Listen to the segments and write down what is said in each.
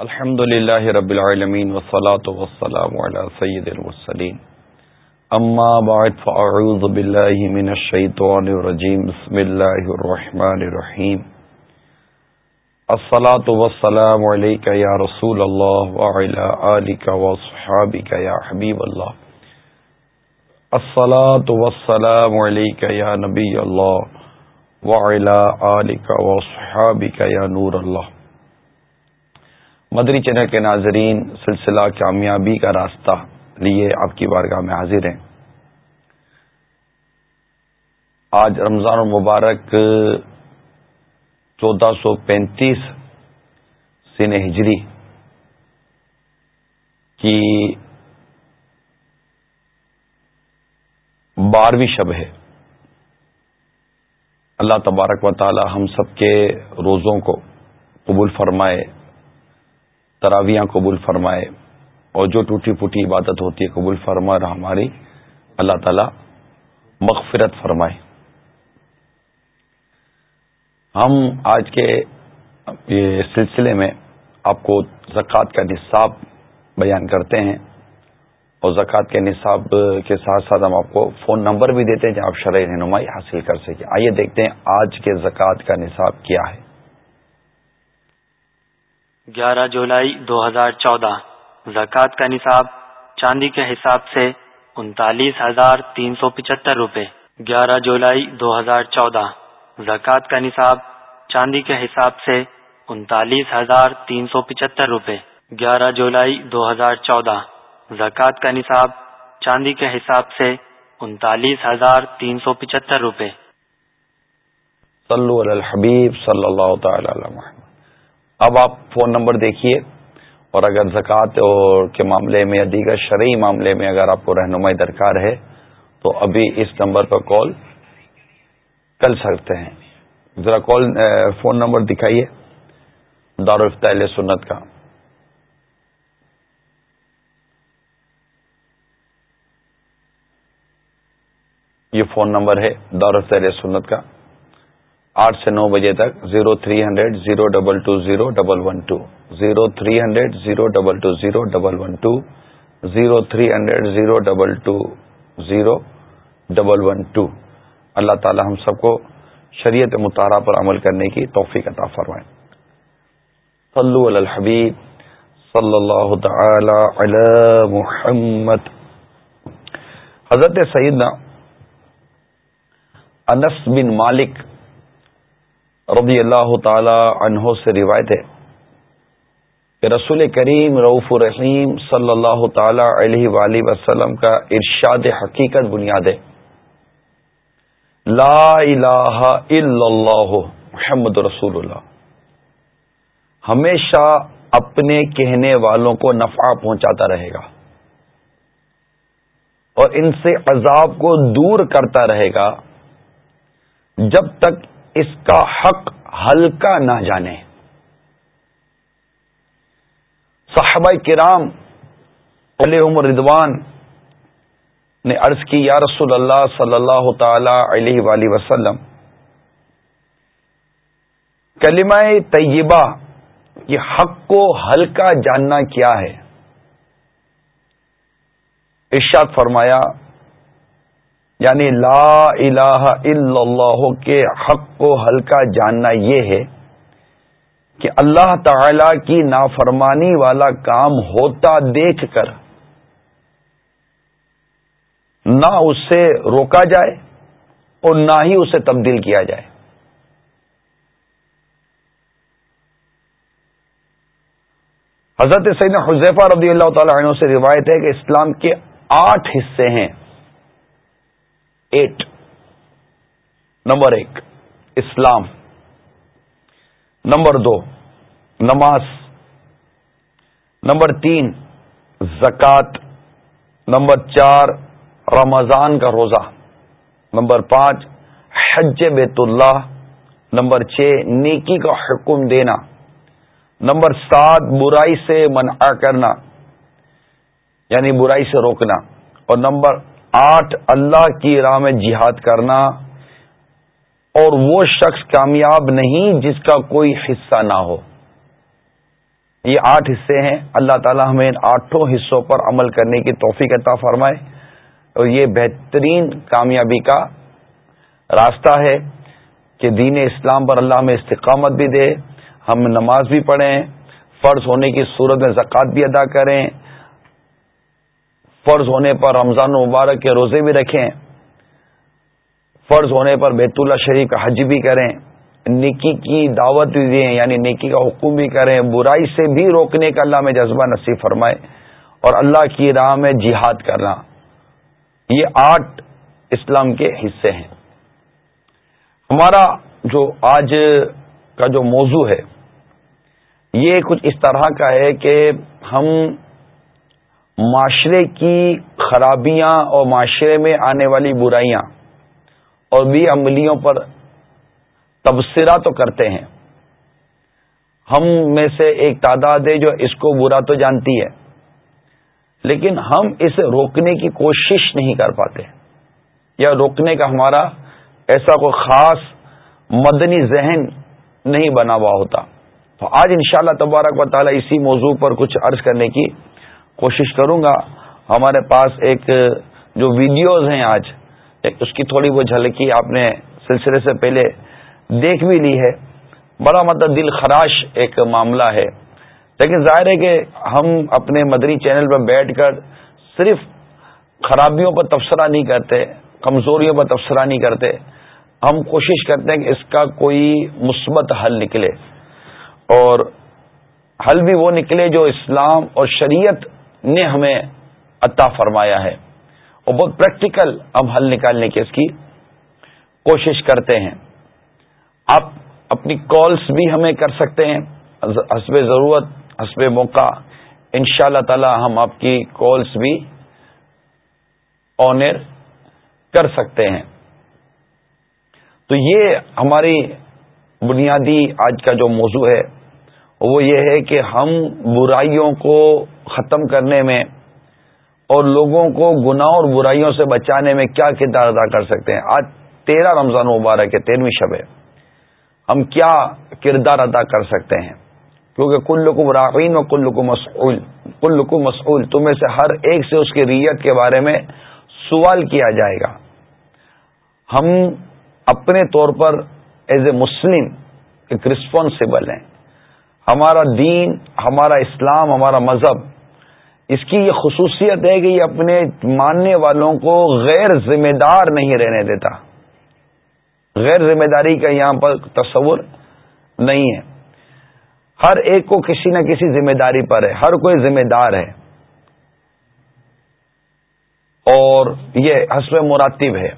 الحمد لله رب العالمين والصلاة والسلام على سيد المرسلين اما بعد فاعوذ بالله من الشيطان الرجيم بسم الله الرحمن الرحيم الصلاة والسلام عليك يا رسول الله وعلى آلك وصحابك يا حبيب الله الصلاة والسلام عليك يا نبي الله وعلى آلك وصحابك يا نور الله مدری چینل کے ناظرین، سلسلہ کامیابی کا راستہ لیے آپ کی بارگاہ میں حاضر ہیں۔ آج رمضان المبارک، چودہ سو پینتیس سن ہجری کی بارہویں شب ہے۔ اللہ تبارک و تعالی ہم سب کے روزوں کو قبول فرمائے۔ تراویاں قبول فرمائے اور جو ٹوٹی پھوٹی عبادت ہوتی ہے قبول فرمائے اور ہماری، اللہ تعالی مغفرت فرمائے۔ ہم آج کے سلسلے میں آپ کو زکوٰۃ کا نصاب بیان کرتے ہیں اور زکوٰۃ کے نصاب کے ساتھ ساتھ ہم آپ کو فون نمبر بھی دیتے ہیں جہاں آپ شرح رہنمائی حاصل کر سکیں۔ آئیے دیکھتے ہیں آج کے زکوٰۃ کا نصاب کیا ہے۔ گیارہ جولائی دو ہزار چودہ۔ زکوٰۃ کا نصاب چاندی کے حساب سے انتالیس ہزار تین سو پچہتر روپے۔ گیارہ جولائی دو ہزار چودہ۔ زکوٰۃ کا نصاب چاندی کے حساب سے انتالیس ہزار تین سو پچہتر روپے۔ گیارہ جولائی دو ہزار چودہ۔ زکوٰۃ کا نصاب چاندی کے حساب سے انتالیس ہزار تین سو پچہتر روپے۔ صلو علی الحبیب صلی اللہ تعالی علیہ اب آپ فون نمبر دیکھیے اور اگر زکوٰۃ کے معاملے میں یا دیگر شرعی معاملے میں اگر آپ کو رہنمائی درکار ہے تو ابھی اس نمبر پر کال کر سکتے ہیں۔ ذرا کال فون نمبر دکھائیے۔ دارالفتہ سنت کا۔ یہ فون نمبر ہے دارالفتہ سنت کا۔ آٹھ سے نو بجے تک zero three hundred zero double two zero double one two, zero three hundred zero double two zero double one two, zero three hundred zero double two zero double one two. اللہ تعالی ہم سب کو شریعت مطالعہ پر عمل کرنے کی توفیق عطا فرمائیں صلو علی الحبیب، صلی اللہ تعالی علی محمد۔ حضرت سیدنا انس بن مالک رضی اللہ تعالی عنہ سے روایت ہے کہ رسول کریم رعف الرحیم صلی اللہ تعالی علیہ وآلہ وسلم کا ارشاد حقیقت بنیاد ہے۔ لا الہ الا اللہ محمد رسول اللہ۔ ہمیشہ اپنے کہنے والوں کو نفع پہنچاتا رہے گا۔ اور ان سے عذاب کو دور کرتا رہے گا۔ جب تک اس کا حق ہلکا نہ جانے۔ صحابہ کرام علیہ عمر ردوان نے عرض کی، یا رسول اللہ صلی اللہ تعالی علیہ وآلہ وسلم، کلمہ طیبہ، یہ حق کو ہلکا جاننا کیا ہے؟ ارشاد فرمایا یعنی لا الہ الا اللہ کے حق کو ہلکا جاننا یہ ہے کہ اللہ تعالی کی نافرمانی والا کام ہوتا دیکھ کر نہ اس سے روکا جائے اور نہ ہی اسے تبدیل کیا جائے۔ حضرت سید حضیفہ رضی اللہ تعالی عنہ سے روایت ہے کہ اسلام کے آٹھ حصے ہیں۔ ایٹ۔ نمبر ایک، اسلام۔ نمبر دو، نماز۔ نمبر تین، زکوٰۃ۔ نمبر چار، رمضان کا روزہ۔ نمبر پانچ، حج بیت اللہ۔ نمبر چھ، نیکی کا حکم دینا۔ نمبر سات، برائی سے منع کرنا یعنی برائی سے روکنا۔ اور نمبر آٹھ اللہ کی راہ میں جہاد کرنا اور وہ شخص کامیاب نہیں جس کا کوئی حصہ نہ ہو۔ یہ آٹھ حصے ہیں۔ اللہ تعالی ہمیں ان آٹھوں حصوں پر عمل کرنے کی توفیق عطا فرمائے۔ اور یہ بہترین کامیابی کا راستہ ہے کہ دین اسلام پر اللہ ہمیں استقامت بھی دے۔ ہم نماز بھی پڑھیں۔ فرض ہونے کی صورت میں زکوٰۃ بھی ادا کریں۔ فرض ہونے پر رمضان مبارک کے روزے بھی رکھیں۔ فرض ہونے پر بیت اللہ شریف کا حج بھی کریں۔ نیکی کی دعوت بھی دیں یعنی نیکی کا حکم بھی کریں۔ برائی سے بھی روکنے کا اللہ میں جذبہ نصیب فرمائے اور اللہ کی راہ میں جہاد کرنا۔ یہ آٹھ اسلام کے حصے ہیں۔ ہمارا جو آج کا جو موضوع ہے، یہ کچھ اس طرح کا ہے کہ ہم معاشرے کی خرابیاں اور معاشرے میں آنے والی برائیاں اور بھی عملیوں پر تبصرہ تو کرتے ہیں۔ ہم میں سے ایک تعداد ہے جو اس کو برا تو جانتی ہے، لیکن ہم اسے روکنے کی کوشش نہیں کر پاتے۔ یا روکنے کا ہمارا ایسا کوئی خاص مدنی ذہن نہیں بنا ہوا ہوتا۔ تو آج انشاءاللہ تبارک و تعالی اسی موضوع پر کچھ عرض کرنے کی کوشش کروں گا۔ ہمارے پاس ایک، جو ویڈیوز ہیں آج اس کی تھوڑی وہ جھلکی آپ نے سلسلے سے پہلے دیکھ بھی لی ہے۔ بڑا مطلب دل خراش ایک معاملہ ہے۔ لیکن ظاہر ہے کہ ہم اپنے مدری چینل پر بیٹھ کر صرف خرابیوں پر تبصرہ نہیں کرتے، کمزوریوں پر تبصرہ نہیں کرتے۔ ہم کوشش کرتے ہیں کہ اس کا کوئی مثبت حل نکلے۔ اور حل بھی وہ نکلے جو اسلام اور شریعت نے ہمیں عطا فرمایا ہے۔ اور بہت پریکٹیکل اب حل نکالنے کی اس کی کوشش کرتے ہیں۔ آپ اپنی کالس بھی ہمیں کر سکتے ہیں۔ حسب ضرورت، حسب موقع۔ ان شاء اللہ تعالی ہم آپ کی کالس بھی آنر کر سکتے ہیں۔ تو یہ ہماری بنیادی آج کا جو موضوع ہے، وہ یہ ہے کہ ہم برائیوں کو ختم کرنے میں اور لوگوں کو گناہ اور برائیوں سے بچانے میں کیا کردار ادا کر سکتے ہیں؟ آج تیرہ رمضان مبارک ہے، تیرہویں شب ہے۔ ہم کیا کردار ادا کر سکتے ہیں؟ کیونکہ کل لکم راغین اور کل لکم مسعول کل لکم مسعول، تمہیں سے ہر ایک سے اس کی ریت کے بارے میں سوال کیا جائے گا۔ ہم اپنے طور پر ایز اے مسلم ایک رسپانسبل ہیں۔ ہمارا دین، ہمارا اسلام، ہمارا مذہب اس کی یہ خصوصیت ہے کہ یہ اپنے ماننے والوں کو غیر ذمہ دار نہیں رہنے دیتا۔ غیر ذمہ داری کا یہاں پر تصور نہیں ہے۔ ہر ایک کو کسی نہ کسی ذمہ داری پر ہے، ہر کوئی ذمہ دار ہے۔ اور یہ حسب مراتب ہے۔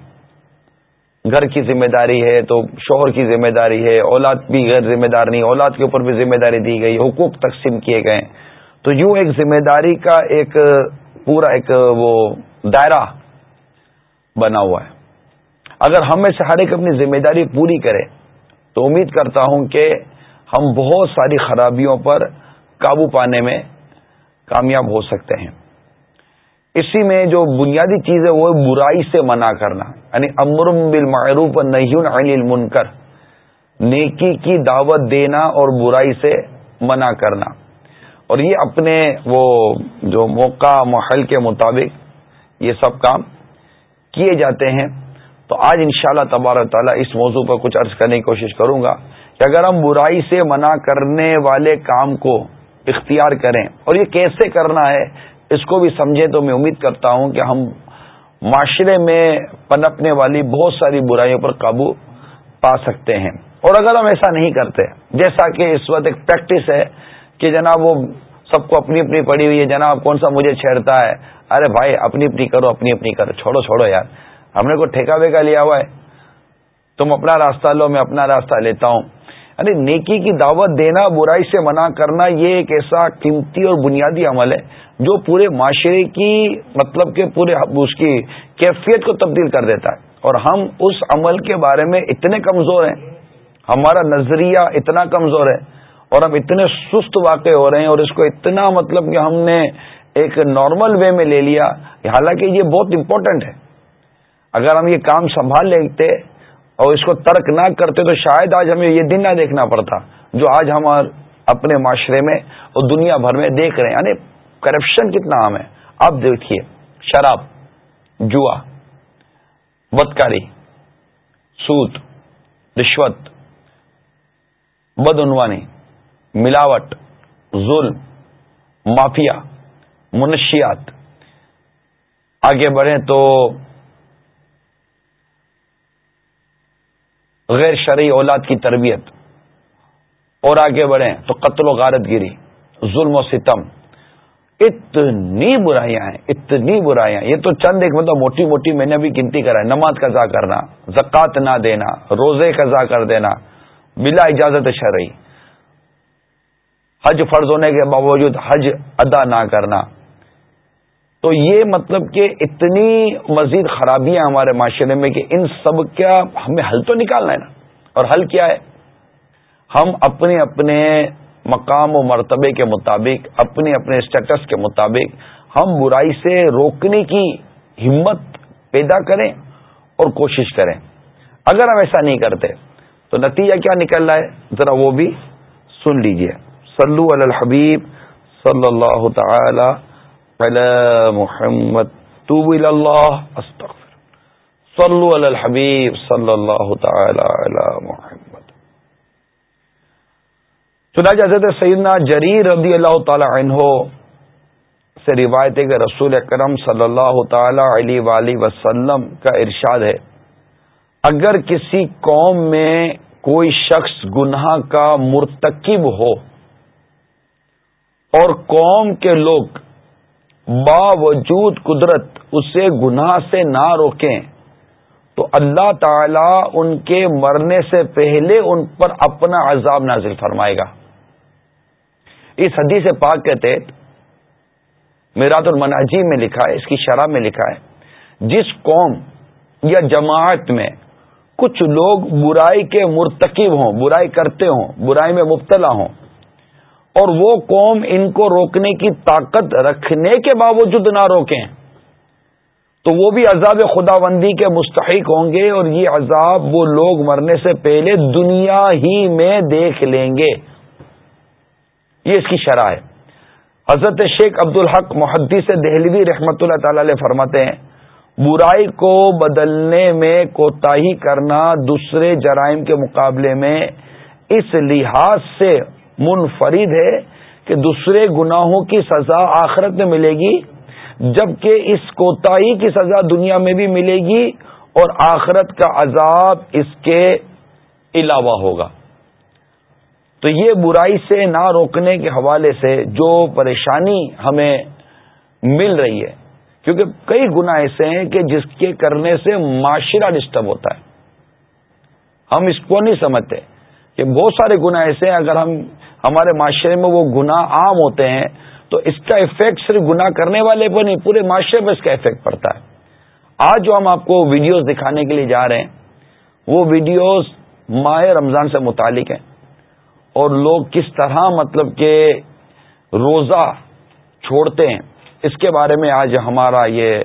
گھر کی ذمہ داری ہے تو شوہر کی ذمہ داری ہے، اولاد بھی غیر ذمہ دار نہیں، اولاد کے اوپر بھی ذمہ داری دی گئی، حقوق تقسیم کیے گئے۔ تو یوں ایک ذمہ داری کا ایک پورا ایک وہ دائرہ بنا ہوا ہے۔ اگر ہم میں سے ہر ایک اپنی ذمہ داری پوری کرے، تو امید کرتا ہوں کہ ہم بہت ساری خرابیوں پر قابو پانے میں کامیاب ہو سکتے ہیں۔ اسی میں جو بنیادی چیز ہے، وہ برائی سے منع کرنا۔ یعنی امرم بالمعروف نہیں عن المنکر۔ نیکی کی دعوت دینا اور برائی سے منع کرنا۔ اور یہ اپنے وہ جو موقع محل کے مطابق یہ سب کام کیے جاتے ہیں۔ تو آج انشاءاللہ شاء اللہ تعالیٰ اس موضوع پر کچھ عرض کرنے کی کوشش کروں گا کہ اگر ہم برائی سے منع کرنے والے کام کو اختیار کریں اور یہ کیسے کرنا ہے، اس کو بھی سمجھیں تو میں امید کرتا ہوں کہ ہم معاشرے میں پنپنے والی بہت ساری برائیوں پر قابو پا سکتے ہیں۔ اور اگر ہم ایسا نہیں کرتے، جیسا کہ اس وقت ایک پریکٹس ہے کہ جناب وہ سب کو اپنی اپنی پڑی ہوئی ہے، جناب کون سا مجھے چھیڑتا ہے؟ ارے بھائی، اپنی اپنی کرو، اپنی اپنی کرو، چھوڑو چھوڑو یار۔ ہم نے کوئی ٹھیکہ ویکا لیا ہوا ہے۔ تم اپنا راستہ لو، میں اپنا راستہ لیتا ہوں۔ یعنی نیکی کی دعوت دینا، برائی سے منع کرنا، یہ ایک ایسا قیمتی اور بنیادی عمل ہے جو پورے معاشرے کی مطلب کہ پورے اس کی کیفیت کو تبدیل کر دیتا ہے۔ اور ہم اس عمل کے بارے میں اتنے کمزور ہیں۔ ہمارا نظریہ اتنا کمزور ہے اور ہم اتنے سست واقع ہو رہے ہیں اور اس کو اتنا مطلب کہ ہم نے ایک نارمل وے میں لے لیا حالانکہ یہ بہت امپورٹنٹ ہے۔ اگر ہم یہ کام سنبھال لیتے اور اس کو ترک نہ کرتے تو شاید آج ہمیں یہ دن نہ دیکھنا پڑتا جو آج ہم اپنے معاشرے میں اور دنیا بھر میں دیکھ رہے ہیں۔ یعنی کرپشن کتنا عام ہے۔ اب دیکھیے، شراب، جوا، بدکاری، سود، رشوت، بدعنوانی ملاوٹ، ظلم، مافیا، منشیات۔ آگے بڑھیں تو غیر شرعی اولاد کی تربیت۔ اور آگے بڑھیں تو قتل و غارت گیری، ظلم و ستم۔ اتنی برائیاں ہیں، اتنی برائیاں۔ یہ تو چند ایک مطلب موٹی موٹی میں نے بھی گنتی کرا ہے، نماز قضا کرنا، زکوٰۃ نہ دینا، روزے قضا کر دینا، بلا اجازت شرعی۔ حج فرض ہونے کے باوجود حج ادا نہ کرنا۔ تو یہ مطلب کہ اتنی مزید خرابیاں ہمارے معاشرے میں کہ ان سب کا ہمیں حل تو نکالنا ہے نا۔ اور حل کیا ہے؟ ہم اپنے اپنے مقام و مرتبے کے مطابق، اپنے اپنے اسٹیٹس کے مطابق ہم برائی سے روکنے کی ہمت پیدا کریں اور کوشش کریں۔ اگر ہم ایسا نہیں کرتے تو نتیجہ کیا نکل رہا ہے؟ ذرا وہ بھی سن لیجیے۔ صلو علی الحبیب صلی اللہ تعالی علی محمد. توب اللہ استغفر. صلو علی الحبیب صلی اللہ تعالی علی محمد. چنانچہ حضرت سیدنا جریر رضی اللہ تعالی عنہ سے روایت ہے کہ رسول کرم صلی اللہ تعالی علیہ وآلہ وسلم کا ارشاد ہے، اگر کسی قوم میں کوئی شخص گناہ کا مرتکب ہو اور قوم کے لوگ باوجود قدرت اسے گناہ سے نہ روکیں۔ تو اللہ تعالی ان کے مرنے سے پہلے ان پر اپنا عذاب نازل فرمائے گا۔ اس حدیث پاک کے تحت میرات المناجی میں لکھا ہے، اس کی شرح میں لکھا ہے، جس قوم یا جماعت میں کچھ لوگ برائی کے مرتکب ہوں، برائی کرتے ہوں، برائی میں مبتلا ہوں اور وہ قوم ان کو روکنے کی طاقت رکھنے کے باوجود نہ روکیں۔ تو وہ بھی عذاب خدا بندی کے مستحق ہوں گے اور یہ عذاب وہ لوگ مرنے سے پہلے دنیا ہی میں دیکھ لیں گے۔ یہ اس کی شرح ہے۔ حضرت شیخ عبد الحق محدی سے دہلوی رحمت اللہ تعالی علیہ فرماتے ہیں، برائی کو بدلنے میں کوتاہی کرنا دوسرے جرائم کے مقابلے میں اس لحاظ سے منفرد ہے کہ دوسرے گناہوں کی سزا آخرت میں ملے گی، جبکہ اس کوتاہی کی سزا دنیا میں بھی ملے گی اور آخرت کا عذاب اس کے علاوہ ہوگا۔ تو یہ برائی سے نہ روکنے کے حوالے سے جو پریشانی ہمیں مل رہی ہے، کیونکہ کئی گنا ایسے ہیں کہ جس کے کرنے سے معاشرہ ڈسٹرب ہوتا ہے۔ ہم اس کو نہیں سمجھتے کہ بہت سارے گنا ایسے ہیں، اگر ہم ہمارے معاشرے میں وہ گناہ عام ہوتے ہیں، تو اس کا افیکٹ صرف گناہ کرنے والے پر نہیں، پورے معاشرے پہ اس کا افیکٹ پڑتا ہے۔ آج جو ہم آپ کو ویڈیوز دکھانے کے لیے جا رہے ہیں، وہ ویڈیوز ماہ رمضان سے متعلق ہیں۔ اور لوگ کس طرح مطلب کہ روزہ چھوڑتے ہیں، اس کے بارے میں آج ہمارا یہ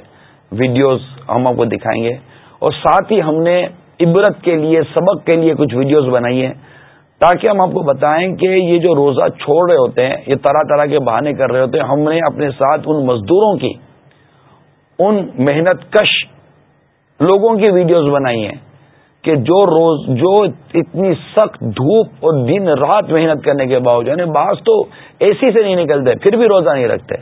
ویڈیوز ہم آپ کو دکھائیں گے۔ اور ساتھ ہی ہم نے عبرت کے لیے، سبق کے لیے کچھ ویڈیوز بنائی ہیں۔ تاکہ ہم آپ کو بتائیں کہ یہ جو روزہ چھوڑ رہے ہوتے ہیں، یہ طرح طرح کے بہانے کر رہے ہوتے ہیں، ہم نے اپنے ساتھ ان مزدوروں کی، ان محنت کش لوگوں کی ویڈیوز بنائی ہیں کہ جو روز، جو اتنی سخت دھوپ اور دن رات محنت کرنے کے باوجود یعنی بعض تو اے سی سے نہیں نکلتے، پھر بھی روزہ نہیں رکھتے۔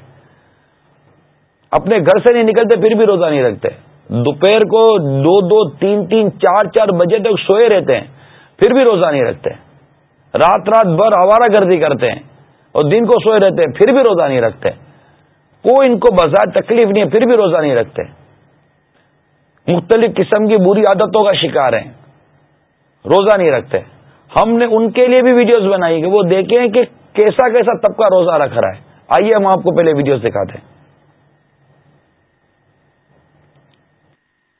اپنے گھر سے نہیں نکلتے، پھر بھی روزہ نہیں رکھتے۔ دوپہر کو دو دو، تین تین، چار چار بجے تک سوئے رہتے ہیں، پھر بھی روزہ نہیں رکھتے۔ رات رات بھر آوارہ گردی کرتے ہیں اور دن کو سوئے رہتے ہیں، پھر بھی روزہ نہیں رکھتے۔ کوئی ان کو بظاہر تکلیف نہیں ہے، پھر بھی روزہ نہیں رکھتے۔ مختلف قسم کی بری عادتوں کا شکار ہیں۔ روزہ نہیں رکھتے۔ ہم نے ان کے لیے بھی ویڈیوز بنائی کہ وہ دیکھیں کہ کیسا کیسا طبقہ روزہ رکھ رہا ہے۔ آئیے ہم آپ کو پہلے ویڈیوز دکھاتے ہیں۔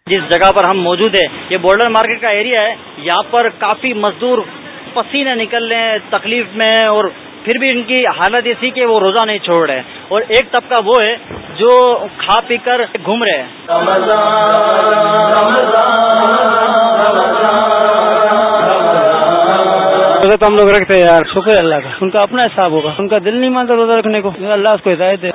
جس جگہ پر ہم موجود ہیں، یہ بارڈر مارکیٹ کا ایریا ہے۔ یہاں پر کافی مزدور پسینے نکل رہے ہیں تکلیف میں اور پھر بھی ان کی حالت ایسی کہ وہ روزہ نہیں چھوڑ رہے اور ایک طبقہ وہ ہے جو کھا پی کر گھوم رہے ہیں۔ روزہ تو ہم لوگ رکھتے ہیں یار شکر اللہ کا۔ ان کا اپنا حساب ہوگا۔ ان کا دل نہیں مانتا روزہ رکھنے کو۔ اللہ اس کو ہدایت ہے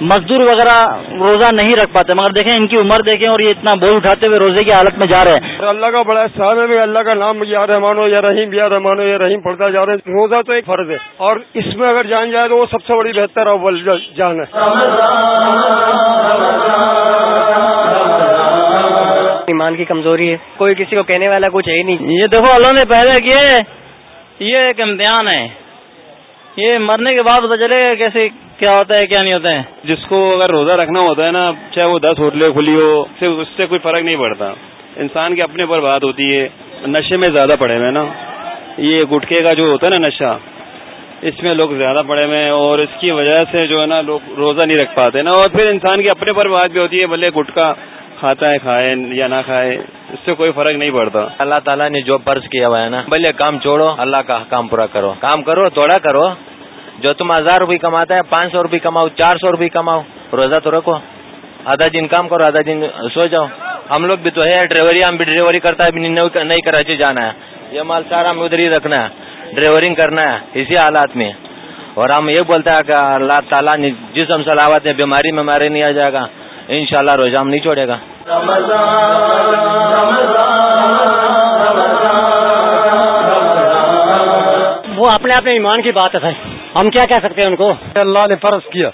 مزدور وغیرہ روزہ نہیں رکھ پاتے مگر دیکھیں ان کی عمر دیکھیں اور یہ اتنا بول اٹھاتے ہوئے روزے کی حالت میں جا رہے ہیں۔ اللہ کا بڑا احسان ہے اللہ کا نام یا رحمان ہو یا رحیم یا رحمان ہو یا رحیم پڑھتا جا رہے ہیں روزہ تو ایک فرض ہے اور اس میں اگر جان جائے تو وہ سب سے بڑی بہتر اول جان ہے۔ ایمان کی کمزوری ہے۔ کوئی کسی کو کہنے والا کچھ ہے ہی نہیں۔ یہ دیکھو اللہ نے پیدا کیے یہ ایک امتحان ہے۔ یہ مرنے کے بعد پتا چلے گا کیسے کیا ہوتا ہے، کیا نہیں ہوتا ہے۔ جس کو اگر روزہ رکھنا ہوتا ہے نا، چاہے وہ دس ہوٹلیں کھلی ہو، صرف اس سے کوئی فرق نہیں پڑتا۔ انسان کے اپنے پر بات ہوتی ہے، نشے میں زیادہ پڑے ہوئے نا۔ یہ گٹکے کا جو ہوتا ہے نا نشہ، اس میں لوگ زیادہ پڑے ہوئے ہیں اور اس کی وجہ سے جو ہے نا، لوگ روزہ نہیں رکھ پاتے نا۔ اور پھر انسان کے اپنے پر بات بھی ہوتی ہے، بھلے گٹکا کھاتا ہے، کھائے یا نہ کھائے۔ اس سے کوئی فرق نہیں پڑتا۔ اللہ تعالیٰ نے جو فرض کیا ہوا ہے نا، بھلے کام چھوڑو، اللہ کا کام پورا کرو۔ کام کرو، تھوڑا کرو۔ جو تم ہزار روپئے کماتا ہے، پانچ سو روپئے کماؤ، چار سو روپئے کماؤ۔ روزہ تو رکھو۔ آدھا دن کام کرو، آدھا دن سو جاؤ۔ ہم لوگ بھی تو ہے ڈرائیوری ہم بھی ڈرائیوری کرتا ہے نہیں کراچی جانا ہے۔ یہ مال سارا ہمیں ادھر ہی رکھنا ہے۔ ڈرائیورنگ کرنا ہے، اسی حالات میں۔ اور ہم یہ بولتے ہیں کہ اللہ تعالیٰ نے جس ہم سلاوت ہے بیماری میں مارے نہیں آ جائے گا۔ ان شاء اللہ روزہ ہم نہیں چھوڑے گا۔ وہ اپنے اپنے ایمان کی بات ہے بھائی۔ ہم کیا کہہ سکتے ہیں ان کو؟ اللہ نے فرض کیا۔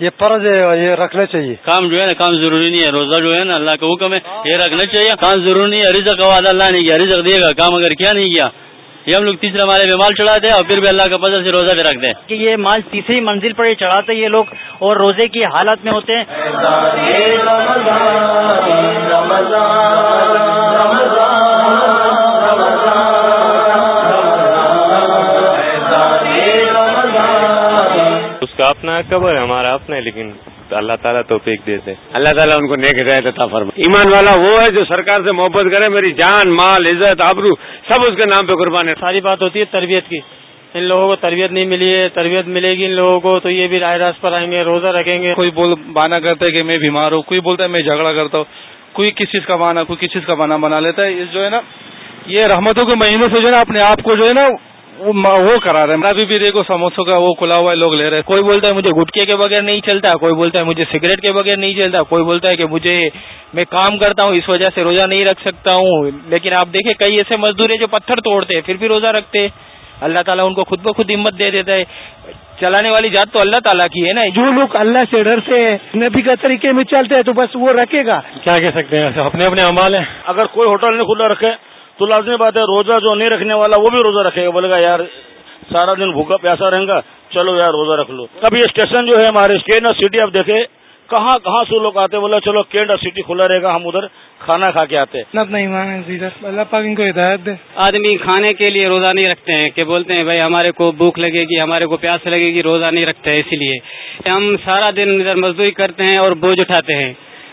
یہ فرض ہے یہ رکھنا چاہیے۔ کام جو ہے نا کام ضروری نہیں ہے۔ روزہ جو ہے نا اللہ کا حکم ہے۔ یہ رکھنا چاہیے۔ کام ضروری نہیں ہے۔ رزق اللہ نہیں کیا۔ رزق دے گا۔ کام اگر کیا نہیں کیا یہ ہم لوگ تیسرے مالے میں مال چڑھاتے اور پھر بھی اللہ کا فضل سے روزہ بھی رکھتے ہیں۔ کہ یہ مال تیسری منزل پر یہ چڑھاتے یہ لوگ اور روزے کی حالت میں ہوتے ہیں۔ اپنا قبر ہے ہمارا اپنا ہے لیکن اللہ تعالیٰ تو پیک دیتے اللہ تعالیٰ ان کو نیک ہدایت عطا فرما ایمان والا وہ ہے جو سرکار سے محبت کرے میری جان مال عزت آبرو سب اس کے نام پہ قربان ہے۔ ساری بات ہوتی ہے تربیت کی۔ ان لوگوں کو تربیت نہیں ملی ہے تربیت ملے گی ان لوگوں کو تو یہ بھی رائے راست پر آئیں گے روزہ رکھیں گے۔ کوئی بول بانا کرتا ہے کہ میں بیمار ہوں کوئی بولتا ہے میں جھگڑا کرتا ہوں۔ کوئی کس چیز کا بانا کوئی کس چیز کا بانا بنا لیتا ہے۔ اس جو ہے نا یہ رحمتوں کے مہینے سے جو ہے نا اپنے آپ کو جو ہے نا وہ کرا رہے ہیں۔ ابھی بھی دیکھو سموسوں کا وہ کھلا ہوا ہے لوگ لے رہے ہیں۔ کوئی بولتا ہے مجھے گٹکے کے بغیر نہیں چلتا کوئی بولتا ہے مجھے سگریٹ کے بغیر نہیں چلتا کوئی بولتا ہے کہ مجھے میں کام کرتا ہوں اس وجہ سے روزہ نہیں رکھ سکتا ہوں۔ لیکن آپ دیکھیں کئی ایسے مزدور ہیں جو پتھر توڑتے ہیں پھر بھی روزہ رکھتے اللہ تعالیٰ ان کو خود بخود ہمت دے دیتا ہے۔ چلانے والی ذات تو اللہ تعالیٰ کی ہے نا۔ جو لوگ اللہ سے ڈر سے نبی کا طریقے میں چلتے ہیں تو بس وہ رکھے گا۔ کیا کہہ سکتے ہیں؟ اپنے اپنے امال ہیں۔ اگر کوئی ہوٹل نے کھلا رکھے تو لازمی بات ہے روزہ جو نہیں رکھنے والا وہ بھی روزہ رکھے گا۔ بولے گا یار سارا دن بھوکا پیاسا رہے گا۔ چلو یار روزہ رکھ لو۔ اب یہ اسٹیشن جو ہے ہمارے کینڈا سٹی اب دیکھے کہاں کہاں سے لوگ آتے بولے چلو کینڈا سٹی کھلا رہے گا ہم ادھر کھانا کھا کے آتے ہے اللہ پاک ان کو ہدایت دے۔ آدمی کھانے کے لیے روزہ نہیں رکھتے ہیں کہ بولتے ہیں بھائی ہمارے کو بھوک لگے گی ہمارے کو پیاس لگے گی روزہ نہیں رکھتے ہیں اسی لیے۔ ہم سارا دن ادھر مزدوری کرتے ہیں اور بوجھ اٹھاتے ہیں۔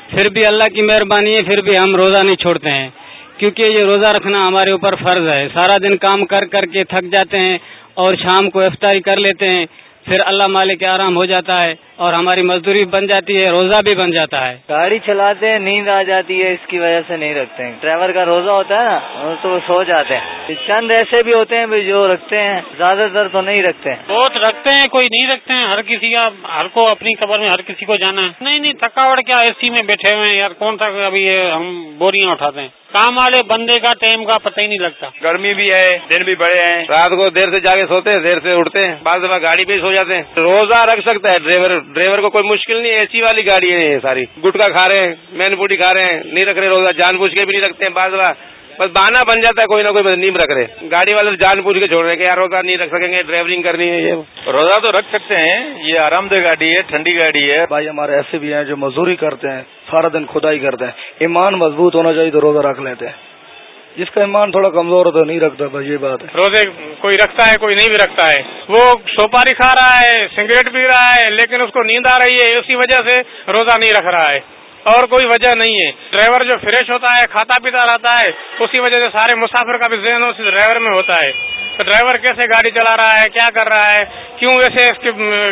پھر بھی اللہ کی مہربانی ہے پھر بھی ہم روزہ نہیں چھوڑتے ہیں۔ کیونکہ یہ روزہ رکھنا ہمارے اوپر فرض ہے۔ سارا دن کام کر کر کے تھک جاتے ہیں اور شام کو افطاری کر لیتے ہیں، پھر اللہ مالک آرام ہو جاتا ہے۔ اور ہماری مزدوری بن جاتی ہے روزہ بھی بن جاتا ہے۔ گاڑی چلاتے ہیں نیند آ جاتی ہے اس کی وجہ سے نہیں رکھتے ہیں۔ ڈرائیور کا روزہ ہوتا ہے نا تو وہ سو جاتے ہیں۔ چند ایسے بھی ہوتے ہیں جو رکھتے ہیں زیادہ تر تو نہیں رکھتے ہیں۔ بہت رکھتے ہیں کوئی نہیں رکھتے ہیں۔ ہر کسی کا ہر کو اپنی قبر میں ہر کسی کو جانا ہے۔ نہیں نہیں تھکاوٹ کیا اے سی میں بیٹھے ہوئے ہیں یار کون سا ابھی ہم بوریاں اٹھاتے ہیں؟ کام والے بندے کا ٹائم کا پتہ ہی نہیں لگتا۔ گرمی بھی ہے دن بھی بڑے ہیں۔ رات کو دیر سے جاگے سوتے ہیں دیر سے اٹھتے ہیں۔ بعض دفعہ گاڑی پہ سو جاتے ہیں۔ روزہ رکھ سکتا ہے ڈرائیور ڈرائیور کو کوئی مشکل نہیں اے سی والی گاڑی ہے یہ ساری۔ گٹکا کھا رہے ہیں مین پوٹی کھا رہے ہیں نہیں رکھ رہے روزہ جان بوجھ کے بھی نہیں رکھتے ہیں بعض بس بہانا بن جاتا ہے کوئی نہ کوئی نیم رکھ رہے گاڑی والے جان پوچھ کے چھوڑ رہے کہ یار روزہ نہیں رکھ سکیں گے ڈرائیورنگ کرنی ہے یہ۔ روزہ تو رکھ سکتے ہیں یہ آرام دہ گاڑی ہے ٹھنڈی گاڑی ہے۔ بھائی ہمارے ایسے بھی ہیں جو مزدوری کرتے ہیں سارا دن کھدائی کرتے ہیں۔ ایمان مضبوط ہونا چاہیے تو روزہ رکھ لیتے ہیں۔ جس کا ایمان تھوڑا کمزور ہوتا نہیں رکھتا، بس یہ بات ہے۔ روزے کوئی رکھتا ہے، کوئی نہیں بھی رکھتا ہے۔ وہ سوپاری کھا رہا ہے، سگریٹ پی رہا ہے، لیکن اس کو نیند آ رہی ہے، اسی وجہ سے روزہ نہیں رکھ رہا ہے۔ اور کوئی وجہ نہیں ہے۔ ڈرائیور جو فریش ہوتا ہے، کھاتا پیتا رہتا ہے، اسی وجہ سے سارے مسافر کا بھی ذہن اسی ڈرائیور میں ہوتا ہے۔ تو ڈرائیور کیسے گاڑی چلا رہا ہے، کیا کر رہا ہے، کیوں ویسے اس کے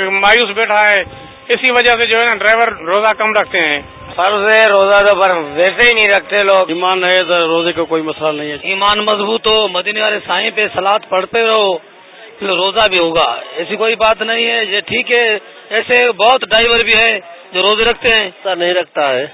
مایوس بیٹھا ہے؟ اسی وجہ سے جو ہے نا ڈرائیور روزہ کم رکھتے ہیں۔ فرض ہے روزہ تو پر ویسے ہی نہیں رکھتے لوگ۔ ایمان ہے تو روزے کا کوئی مسئلہ نہیں ہے۔ ایمان مضبوط ہو مدینے والے سائیں پہ سلاد پڑھتے رہو روزہ بھی ہوگا۔ ایسی کوئی بات نہیں ہے یہ ٹھیک ہے۔ ایسے بہت ڈرائیور بھی ہے جو روزے رکھتے ہیں۔ نہیں رکھتا ہے۔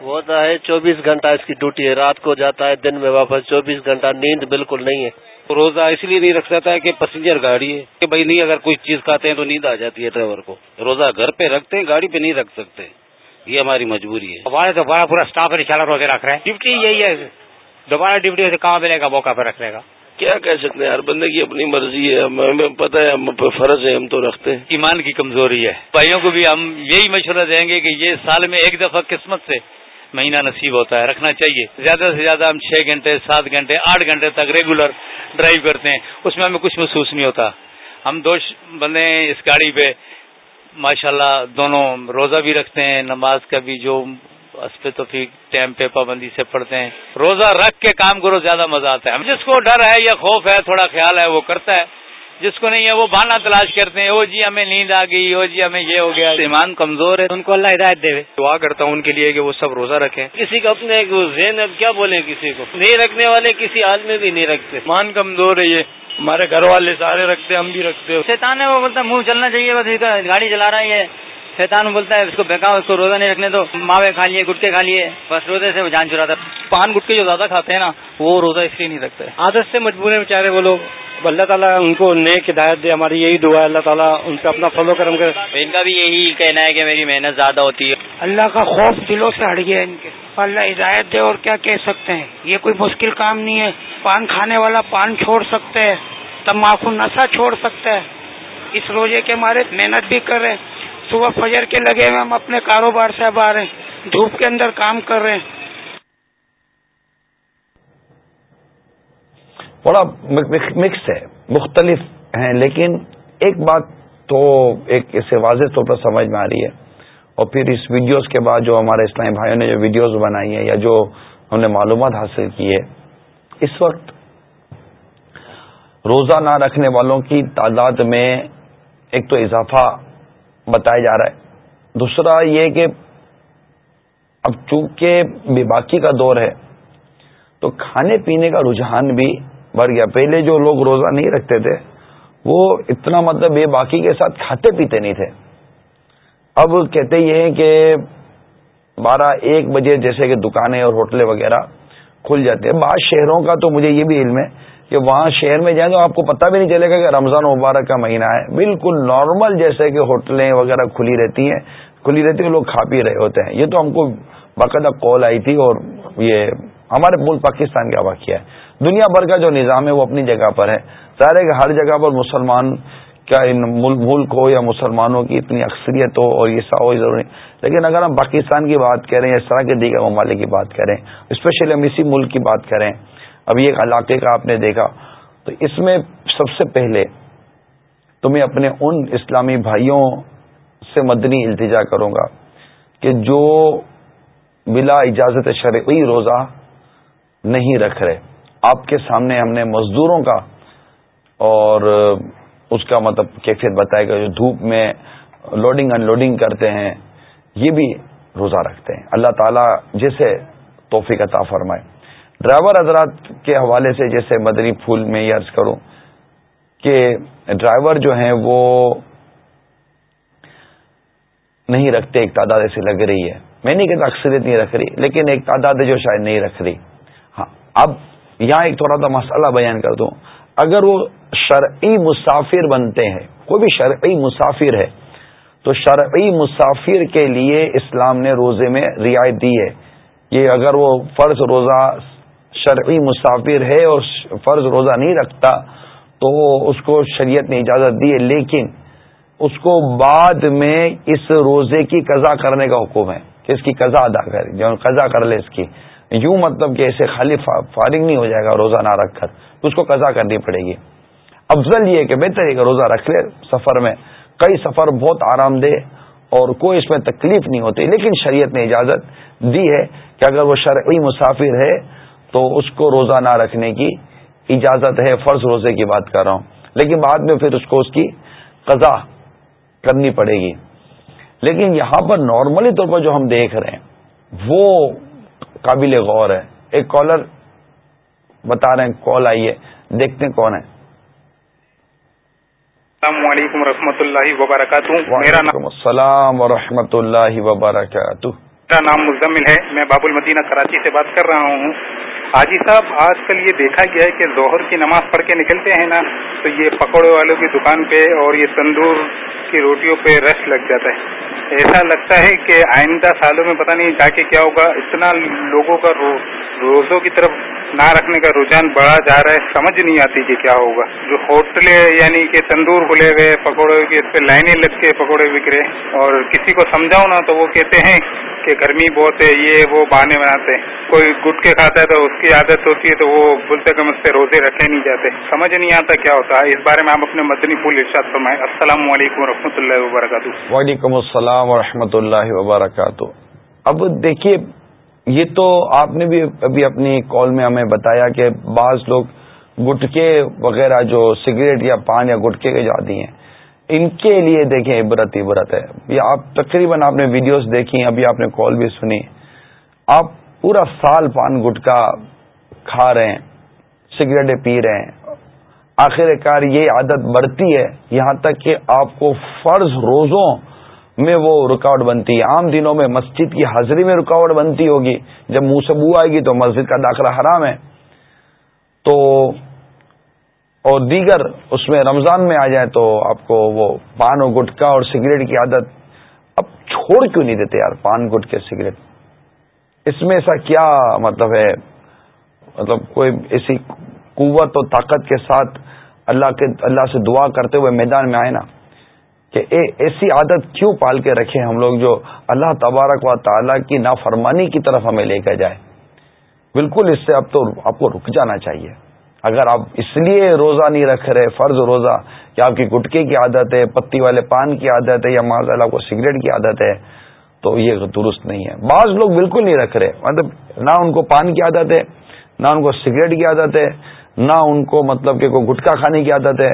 وہ ہوتا ہے چوبیس گھنٹہ اس کی ڈیوٹی ہے۔ رات کو جاتا ہے دن میں واپس چوبیس گھنٹہ نیند بالکل نہیں ہے۔ روزہ اس لیے نہیں رکھ سکتا ہے کہ پسنجر گاڑی ہے۔ کہ بھائی نہیں اگر کوئی چیز کھاتے ہیں تو نیند آ جاتی ہے ڈرائیور کو۔ روزہ گھر پہ رکھتے ہیں گاڑی پہ نہیں رکھ سکتے۔ یہ ہماری مجبوری ہے۔ ہمارے تو بڑا پورا اسٹاف ہے روزے رکھ رہے ہیں۔ ڈیوٹی یہی ہے۔ دوبارہ ڈیوٹی سے کہاں ملے گا؟ موقع پہ رکھ لے گا۔ کیا کہہ سکتے ہیں؟ ہر بندے کی اپنی مرضی ہے۔ ہمیں پتہ ہے ہم پہ فرض ہے ہم تو رکھتے ہیں۔ ایمان کی کمزوری ہے۔ بھائیوں کو بھی ہم یہی مشورہ دیں گے کہ یہ سال میں ایک دفعہ قسمت سے مہینہ نصیب ہوتا ہے۔ رکھنا چاہیے۔ زیادہ سے زیادہ ہم چھ گھنٹے سات گھنٹے آٹھ گھنٹے تک ریگولر ڈرائیو کرتے ہیں۔ اس میں ہمیں کچھ محسوس نہیں ہوتا۔ ہم دو بندے ہیں اس گاڑی پہ۔ ماشاءاللہ دونوں روزہ بھی رکھتے ہیں نماز کا بھی جو اس پہ تو پھر ٹائم پہ پابندی سے پڑھتے ہیں۔ روزہ رکھ کے کام کرو زیادہ مزہ آتا ہے۔ جس کو ڈر ہے یا خوف ہے تھوڑا خیال ہے وہ کرتا ہے۔ جس کو نہیں ہے وہ بہانا تلاش کرتے ہیں۔ او جی ہمیں نیند آ گئی او جی ہمیں یہ ہو گیا۔ ایمان کمزور ہے ان کو اللہ ہدایت دے۔ دعا کرتا ہوں ان کے لیے کہ وہ سب روزہ رکھیں۔ کسی کا اپنے ذہن اب کیا بولیں کسی کو؟ نہیں رکھنے والے کسی حال میں بھی نہیں رکھتے۔ مان کمزور ہے یہ۔ ہمارے گھر والے سارے رکھتے ہم بھی رکھتے شیطان ہے وہ، بولتا منہ چلنا چاہیے، بس گاڑی چلا رہا ہے شیطان بولتا ہے اس کو بہکا اس کو روزہ نہیں رکھنے تو ماوے کھا لیے گٹکے کھا لیے بس روزے سے وہ جان چراتا پان گٹکے جو زیادہ کھاتے ہیں نا وہ روزہ اس لیے نہیں رکھتے۔ عادت سے مجبور ہیں بےچارے وہ لوگ۔ اللہ تعالیٰ ان کو نیک ہدایت دے ہماری یہی دعا ہے۔ اللہ تعالیٰ ان سے اپنا فلو کرم کرے۔ ان کا بھی یہی کہنا ہے کہ میری محنت زیادہ ہوتی ہے۔ اللہ کا خوف دلوں سے ہٹ گیا ان کے۔ اللہ ہدایت دے اور کیا کہہ سکتے ہیں؟ یہ کوئی مشکل کام نہیں ہے۔ پان کھانے والا پان چھوڑ سکتے ہیں تمباکو نشہ چھوڑ سکتا ہے۔ اس روزے کے مارے محنت بھی کر رہے ہیں صبح فجر کے لگے ہوئے ہم اپنے کاروبار سے اب آ رہے ہیں۔ دھوپ کے اندر کام کر رہے ہیں۔ بڑا مکس ہے، مختلف ہیں، لیکن ایک بات تو ایک اسے واضح طور پر سمجھ میں آ رہی ہے۔ اور پھر اس ویڈیوز کے بعد جو ہمارے اسلامی بھائیوں نے جو ویڈیوز بنائی ہیں یا جو ہم نے معلومات حاصل کی ہے، اس وقت روزہ نہ رکھنے والوں کی تعداد میں ایک تو اضافہ بتایا جا رہا ہے۔ دوسرا یہ کہ اب چونکہ بے باقی کا دور ہے، تو کھانے پینے کا رجحان بھی بڑھ گیا۔ پہلے جو لوگ روزہ نہیں رکھتے تھے، وہ اتنا مطلب بے باقی کے ساتھ کھاتے پیتے نہیں تھے۔ اب کہتے یہ ہیں کہ بارہ ایک بجے جیسے کہ دکانیں اور ہوٹلیں وغیرہ کھل جاتے ہیں۔ بعض شہروں کا تو مجھے یہ بھی علم ہے کہ وہاں شہر میں جائیں تو آپ کو پتہ بھی نہیں چلے گا کہ رمضان مبارک کا مہینہ ہے۔ بالکل نارمل جیسے کہ ہوٹلیں وغیرہ کھلی رہتی ہیں۔ کھلی رہتی ہیں لوگ کھا پی رہے ہوتے ہیں۔ یہ تو ہم کو باقاعدہ کال آئی تھی اور یہ ہمارے ملک پاکستان کا واقعہ ہے۔ دنیا بھر کا جو نظام ہے وہ اپنی جگہ پر ہے۔ ظاہر ہے کہ ہر جگہ پر مسلمان کیا ان ملک ہو یا مسلمانوں کی اتنی اکثریت ہو اور یہ سا ہو ضروری لیکن اگر ہم پاکستان کی بات کریں اس طرح کے دیگر ممالک کی بات کریں اسپیشلی ہم اسی ملک کی بات کریں ابھی ایک علاقے کا آپ نے دیکھا، تو اس میں سب سے پہلے تو میں اپنے ان اسلامی بھائیوں سے مدنی التجا کروں گا کہ جو بلا اجازت شرعی روزہ نہیں رکھ رہے۔ آپ کے سامنے ہم نے مزدوروں کا اور اس کا مطلب کیفیت بتائے گا جو دھوپ میں لوڈنگ ان لوڈنگ کرتے ہیں، یہ بھی روزہ رکھتے ہیں۔ اللہ تعالیٰ جیسے توفیق عطا فرمائے۔ ڈرائیور حضرات کے حوالے سے جیسے مدنی پھول میں یہ عرض کروں کہ ڈرائیور جو ہیں وہ نہیں رکھتے، ایک تعداد ایسی لگ رہی ہے۔ میں نہیں کہتا اکثریت نہیں رکھ رہی، لیکن ایک تعداد جو شاید نہیں رکھ رہی۔ ہاں اب یہاں ایک تھوڑا سا مسئلہ بیان کر دوں۔ اگر وہ شرعی مسافر بنتے ہیں، کوئی بھی شرعی مسافر ہے، تو شرعی مسافر کے لیے اسلام نے روزے میں رعایت دی ہے۔ یہ اگر وہ فرض روزہ شرعی مسافر ہے اور فرض روزہ نہیں رکھتا، تو اس کو شریعت نے اجازت دی ہے لیکن اس کو بعد میں اس روزے کی قضا کرنے کا حکم ہے کہ اس کی قضا ادا کرے، جو قضا کر لے اس کی۔ یوں مطلب کہ ایسے خالی فارغ نہیں ہو جائے گا، روزہ نہ رکھ کر اس کو قضا کرنی پڑے گی۔ افضل یہ کہ بہتر ہے کہ روزہ رکھ لے سفر میں۔ کئی سفر بہت آرام دہ اور کوئی اس میں تکلیف نہیں ہوتی، لیکن شریعت نے اجازت دی ہے کہ اگر وہ شرعی مسافر ہے تو اس کو روزہ نہ رکھنے کی اجازت ہے فرض روزے کی بات کر رہا ہوں۔ لیکن بعد میں پھر اس کو اس کی قضا کرنی پڑے گی۔ لیکن یہاں پر نارملی طور پر جو ہم دیکھ رہے ہیں وہ قابل غور ہے۔ ایک کالر بتا رہے ہیں کال آئیے دیکھتے ہیں کون ہے۔ السلام علیکم ورحمۃ اللہ وبرکاتہ۔ میرا نام السلام ورحمۃ اللہ وبرکاتہ۔ میرا نام مزمل ہے۔ میں باب المدینہ کراچی سے بات کر رہا ہوں۔ حاجی صاحب، آج کل یہ دیکھا گیا ہے کہ ظہر کی نماز پڑھ کے نکلتے ہیں نا، تو یہ پکوڑے والوں کی دکان پہ اور یہ تندور کی روٹیوں پہ رش لگ جاتا ہے۔ ایسا لگتا ہے کہ آئندہ سالوں میں پتہ نہیں جا کے کیا ہوگا، اتنا لوگوں کا روزوں کی طرف نہ رکھنے کا رجحان بڑھا جا رہا ہے، سمجھ نہیں آتی کہ کیا ہوگا۔ جو ہوٹلیں یعنی کہ تندور کھلے ہوئے، پکوڑے کی اس پہ لائنیں لگ کے پکوڑے بک رہے۔ اور کسی کو سمجھاؤ نا تو وہ کہتے ہیں کہ گرمی بہت ہے، یہ وہ بہانے بناتے ہیں۔ کوئی گٹکے کھاتا ہے تو اس کی عادت ہوتی ہے تو وہ بولتے کہ مجھ سے روزے رکھے نہیں جاتے۔ سمجھ نہیں آتا کیا ہوتا۔ ہے اس بارے میں آپ اپنے مدنی پھول ارشاد فرمائیں۔ السلام علیکم و اللہ وبرکاتہ۔ وعلیکم السلام و اللہ وبرکاتہ۔ اب دیکھیے یہ تو آپ نے بھی ابھی اپنی کال میں ہمیں بتایا کہ بعض لوگ گٹکے وغیرہ جو سگریٹ یا پان یا گٹکے کے جاتی ہیں، ان کے لیے دیکھیں عبرت عبرت ہے۔ یہ آپ تقریباً آپ نے ویڈیوز دیکھی، ابھی آپ نے کال بھی سنی۔ آپ پورا سال پان گٹکا کھا رہے ہیں، سگریٹیں پی رہے ہیں۔ آخر کار یہ عادت بڑھتی ہے یہاں تک کہ آپ کو فرض روزوں میں وہ رکاوٹ بنتی ہے۔ عام دنوں میں مسجد کی حاضری میں رکاوٹ بنتی ہوگی۔ جب منہ سے بو آئے گی تو مسجد کا داخلہ حرام ہے۔ تو اور دیگر اس میں رمضان میں آ جائیں تو آپ کو وہ پان و گٹکا اور سگریٹ کی عادت اب چھوڑ کیوں نہیں دیتے یار پان، گٹکے، سگریٹ؟ اس میں ایسا کیا مطلب ہے؟ مطلب کوئی ایسی قوت و طاقت کے ساتھ اللہ کے، اللہ سے دعا کرتے ہوئے میدان میں آئے نا؟ کہ اے ایسی عادت کیوں پال کے رکھیں ہم لوگ جو اللہ تبارک و تعالیٰ کی نافرمانی کی طرف ہمیں لے کر جائے؟ بالکل اس سے اب تو آپ کو رک جانا چاہیے۔ اگر آپ اس لیے روزہ نہیں رکھ رہے، فرض روزہ، کہ آپ کی گٹکے کی عادت ہے، پتی والے پان کی عادت ہے یا ماض اللہ کو سگریٹ کی عادت ہے، تو یہ درست نہیں ہے۔ بعض لوگ بالکل نہیں رکھ رہے مطلب نہ ان کو پان کی عادت ہے، نہ ان کو سگریٹ کی عادت ہے، نہ ان کو مطلب کہ کوئی گٹکا کھانے کی عادت ہے،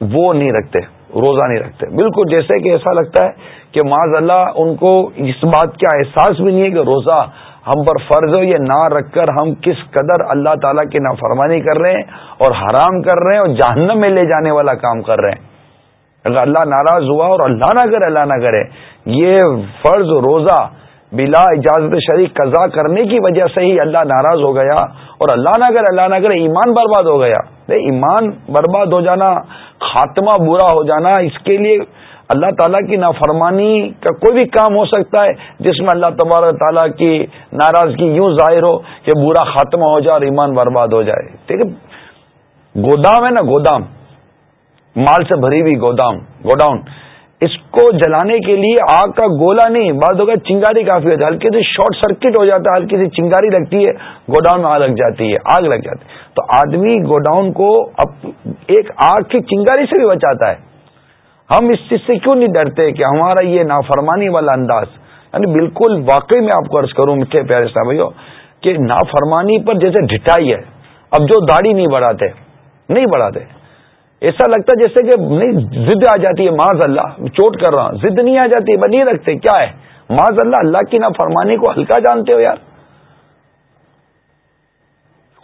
وہ نہیں رکھتے۔ روزہ نہیں رکھتے۔ بالکل جیسے کہ ایسا لگتا ہے کہ معاذ اللہ ان کو اس بات کا احساس بھی نہیں ہے کہ روزہ ہم پر فرض ہو یہ نہ رکھ کر ہم کس قدر اللہ تعالیٰ کی نافرمانی کر رہے ہیں اور حرام کر رہے ہیں اور جہنم میں لے جانے والا کام کر رہے ہیں۔ اگر اللہ ناراض ہوا اور اللہ نہ کرے، اللہ نہ کرے، یہ فرض روزہ بلا اجازت شریک قضا کرنے کی وجہ سے ہی اللہ ناراض ہو گیا اور اللہ نہ کرے، اللہ نہ کرے، ایمان برباد ہو گیا۔ ایمان برباد ہو جانا، خاتمہ برا ہو جانا، اس کے لیے اللہ تعالیٰ کی نافرمانی کا کوئی بھی کام ہو سکتا ہے جس میں اللہ تبارک تعالیٰ کی ناراضگی یوں ظاہر ہو کہ برا خاتمہ ہو جائے اور ایمان برباد ہو جائے۔ ٹھیک ہے گودام ہے نا، گودام۔ مال سے بھری ہوئی گودام گوڈاؤن اس کو جلانے کے لیے آگ کا گولا نہیں، بعض ہوگا چنگاری کافی ہوتا ہے۔ ہلکی سی شارٹ سرکٹ ہو جاتا ہے، ہلکی سی چنگاری لگتی ہے گوڈاؤن میں آگ لگ جاتی ہے، آگ لگ جاتی ہے۔ تو آدمی گوڈاؤن کو ایک آگ کی چنگاری سے بھی بچاتا ہے۔ ہم اس چیز سے کیوں نہیں ڈرتے کہ ہمارا یہ نافرمانی والا انداز یعنی بالکل واقعی میں آپ کو عرض کروں میٹھے پیارے صاحب کہ نافرمانی پر جیسے ڈٹائی ہے، اب جو داڑھی نہیں بڑھاتے نہیں بڑھاتے۔ ایسا لگتا ہے جیسے کہ نہیں، ضد آ جاتی ہے، معاذ اللہ، چوٹ کر رہا ہوں ضد نہیں آ جاتی نہیں رکھتے، کیا ہے؟ معاذ اللہ اللہ کی نا فرمانی کو ہلکا جانتے ہو یار۔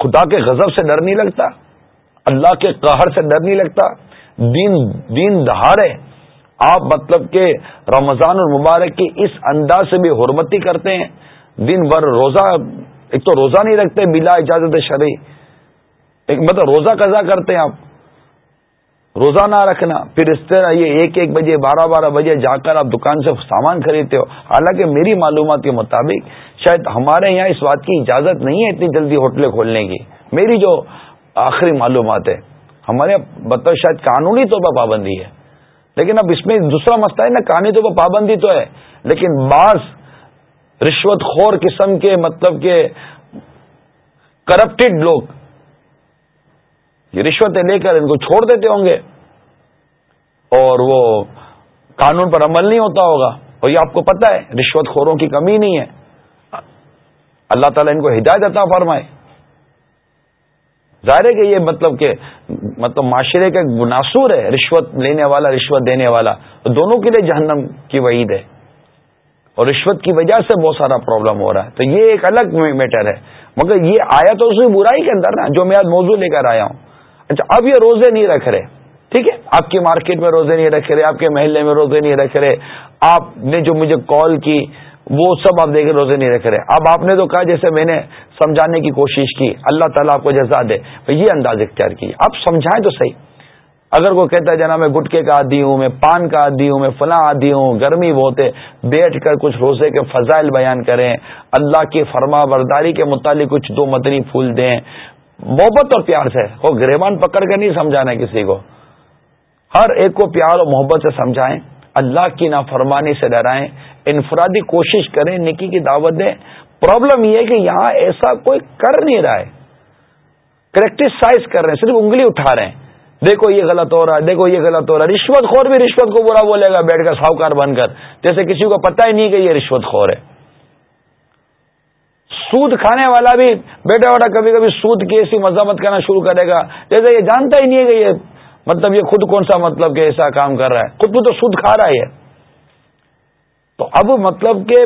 خدا کے غضب سے ڈر نہیں لگتا، اللہ کے قہر سے ڈر نہیں لگتا۔ دین دین دہاڑے آپ مطلب کہ رمضان المبارک کی اس انداز سے بھی حرمتی کرتے ہیں۔ دن بھر روزہ، ایک تو روزہ نہیں رکھتے بلا اجازت شرعی، ایک مطلب روزہ قضا کرتے ہیں آپ۔ روزہ نہ رکھنا، پھر اس طرح یہ ایک ایک بجے، بارہ بارہ بجے جا کر آپ دکان سے سامان خریدتے ہو۔ حالانکہ میری معلومات کے مطابق شاید ہمارے یہاں اس بات کی اجازت نہیں ہے اتنی جلدی ہوٹلیں کھولنے کی۔ میری جو آخری معلومات ہے، ہمارے یہاں بطور شاید قانونی طور پر پابندی ہے۔ لیکن اب اس میں دوسرا مسئلہ ہے نا قانونی طور پر پابندی تو ہے، لیکن بعض رشوت خور قسم کے مطلب کہ کرپٹڈ لوگ یہ رشوتیں لے کر ان کو چھوڑ دیتے ہوں گے اور وہ قانون پر عمل نہیں ہوتا ہوگا اور یہ آپ کو پتا ہے، رشوت خوروں کی کمی نہیں ہے۔ اللہ تعالیٰ ان کو ہدایت عطا فرمائے۔ ظاہر ہے کہ یہ مطلب کہ مطلب معاشرے کا مناسور ہے، رشوت لینے والا، رشوت دینے والا۔ تو دونوں کے لیے جہنم کی وعید ہے۔ اور رشوت کی وجہ سے بہت سارا پرابلم ہو رہا ہے۔ تو یہ ایک الگ میٹر ہے۔ مگر یہ آیا تو اسی برائی کے اندر نا، جو میں آج موضوع لے کر آیا ہوں اچھا اب یہ روزے نہیں رکھ رہے۔ ٹھیک ہے؟ آپ کی مارکیٹ میں روزے نہیں رکھ رہے، آپ کے محلے میں روزے نہیں رکھ رہے۔ آپ نے جو مجھے کال کی، وہ سب آپ دیکھ روزے نہیں رکھ رہے۔ اب آپ نے تو کہا، جیسے میں نے سمجھانے کی کوشش کی، اللہ تعالیٰ آپ کو جزا دے۔ یہ انداز اختیار کی آپ سمجھائیں تو صحیح۔ اگر وہ کہتا ہے، جناب، میں گٹکے کا عادی ہوں، میں پان کا عادی ہوں، میں فلاں عادی ہوں، گرمی بہت ہے، بیٹھ کر کچھ روزے کے فضائل بیان کریں، اللہ کی فرما برداری کے متعلق کچھ دو مدنی پھول دیں۔ محبت اور پیار سے وہ گریبان پکڑ کر نہیں سمجھانا کسی کو۔ ہر ایک کو پیار اور محبت سے سمجھائیں، اللہ کی نافرمانی سے ڈرائیں، انفرادی کوشش کریں نکی کی دعوت دیں۔ پرابلم یہ ہے کہ یہاں ایسا کوئی کر نہیں رہا ہے۔ کریکٹیسائز کر رہے ہیں، صرف انگلی اٹھا رہے ہیں۔ دیکھو یہ غلط ہو رہا ہے، دیکھو یہ غلط ہو رہا ہے۔ رشوت خور بھی رشوت کو برا بولے گا، بیٹھ کر ساہوکار بن کر۔ جیسے کسی کو پتہ ہی نہیں کہ یہ رشوت خور ہے۔ سود کھانے والا بھی بیٹا بیٹا کبھی کبھی سود کی ایسی مذمت کرنا شروع کرے گا، جیسے یہ جانتا ہی نہیں ہے کہ یہ مطلب یہ خود کون سا مطلب کہ ایسا کام کر رہا ہے۔ خود بھی تو سود کھا رہا ہے۔ تو اب مطلب کہ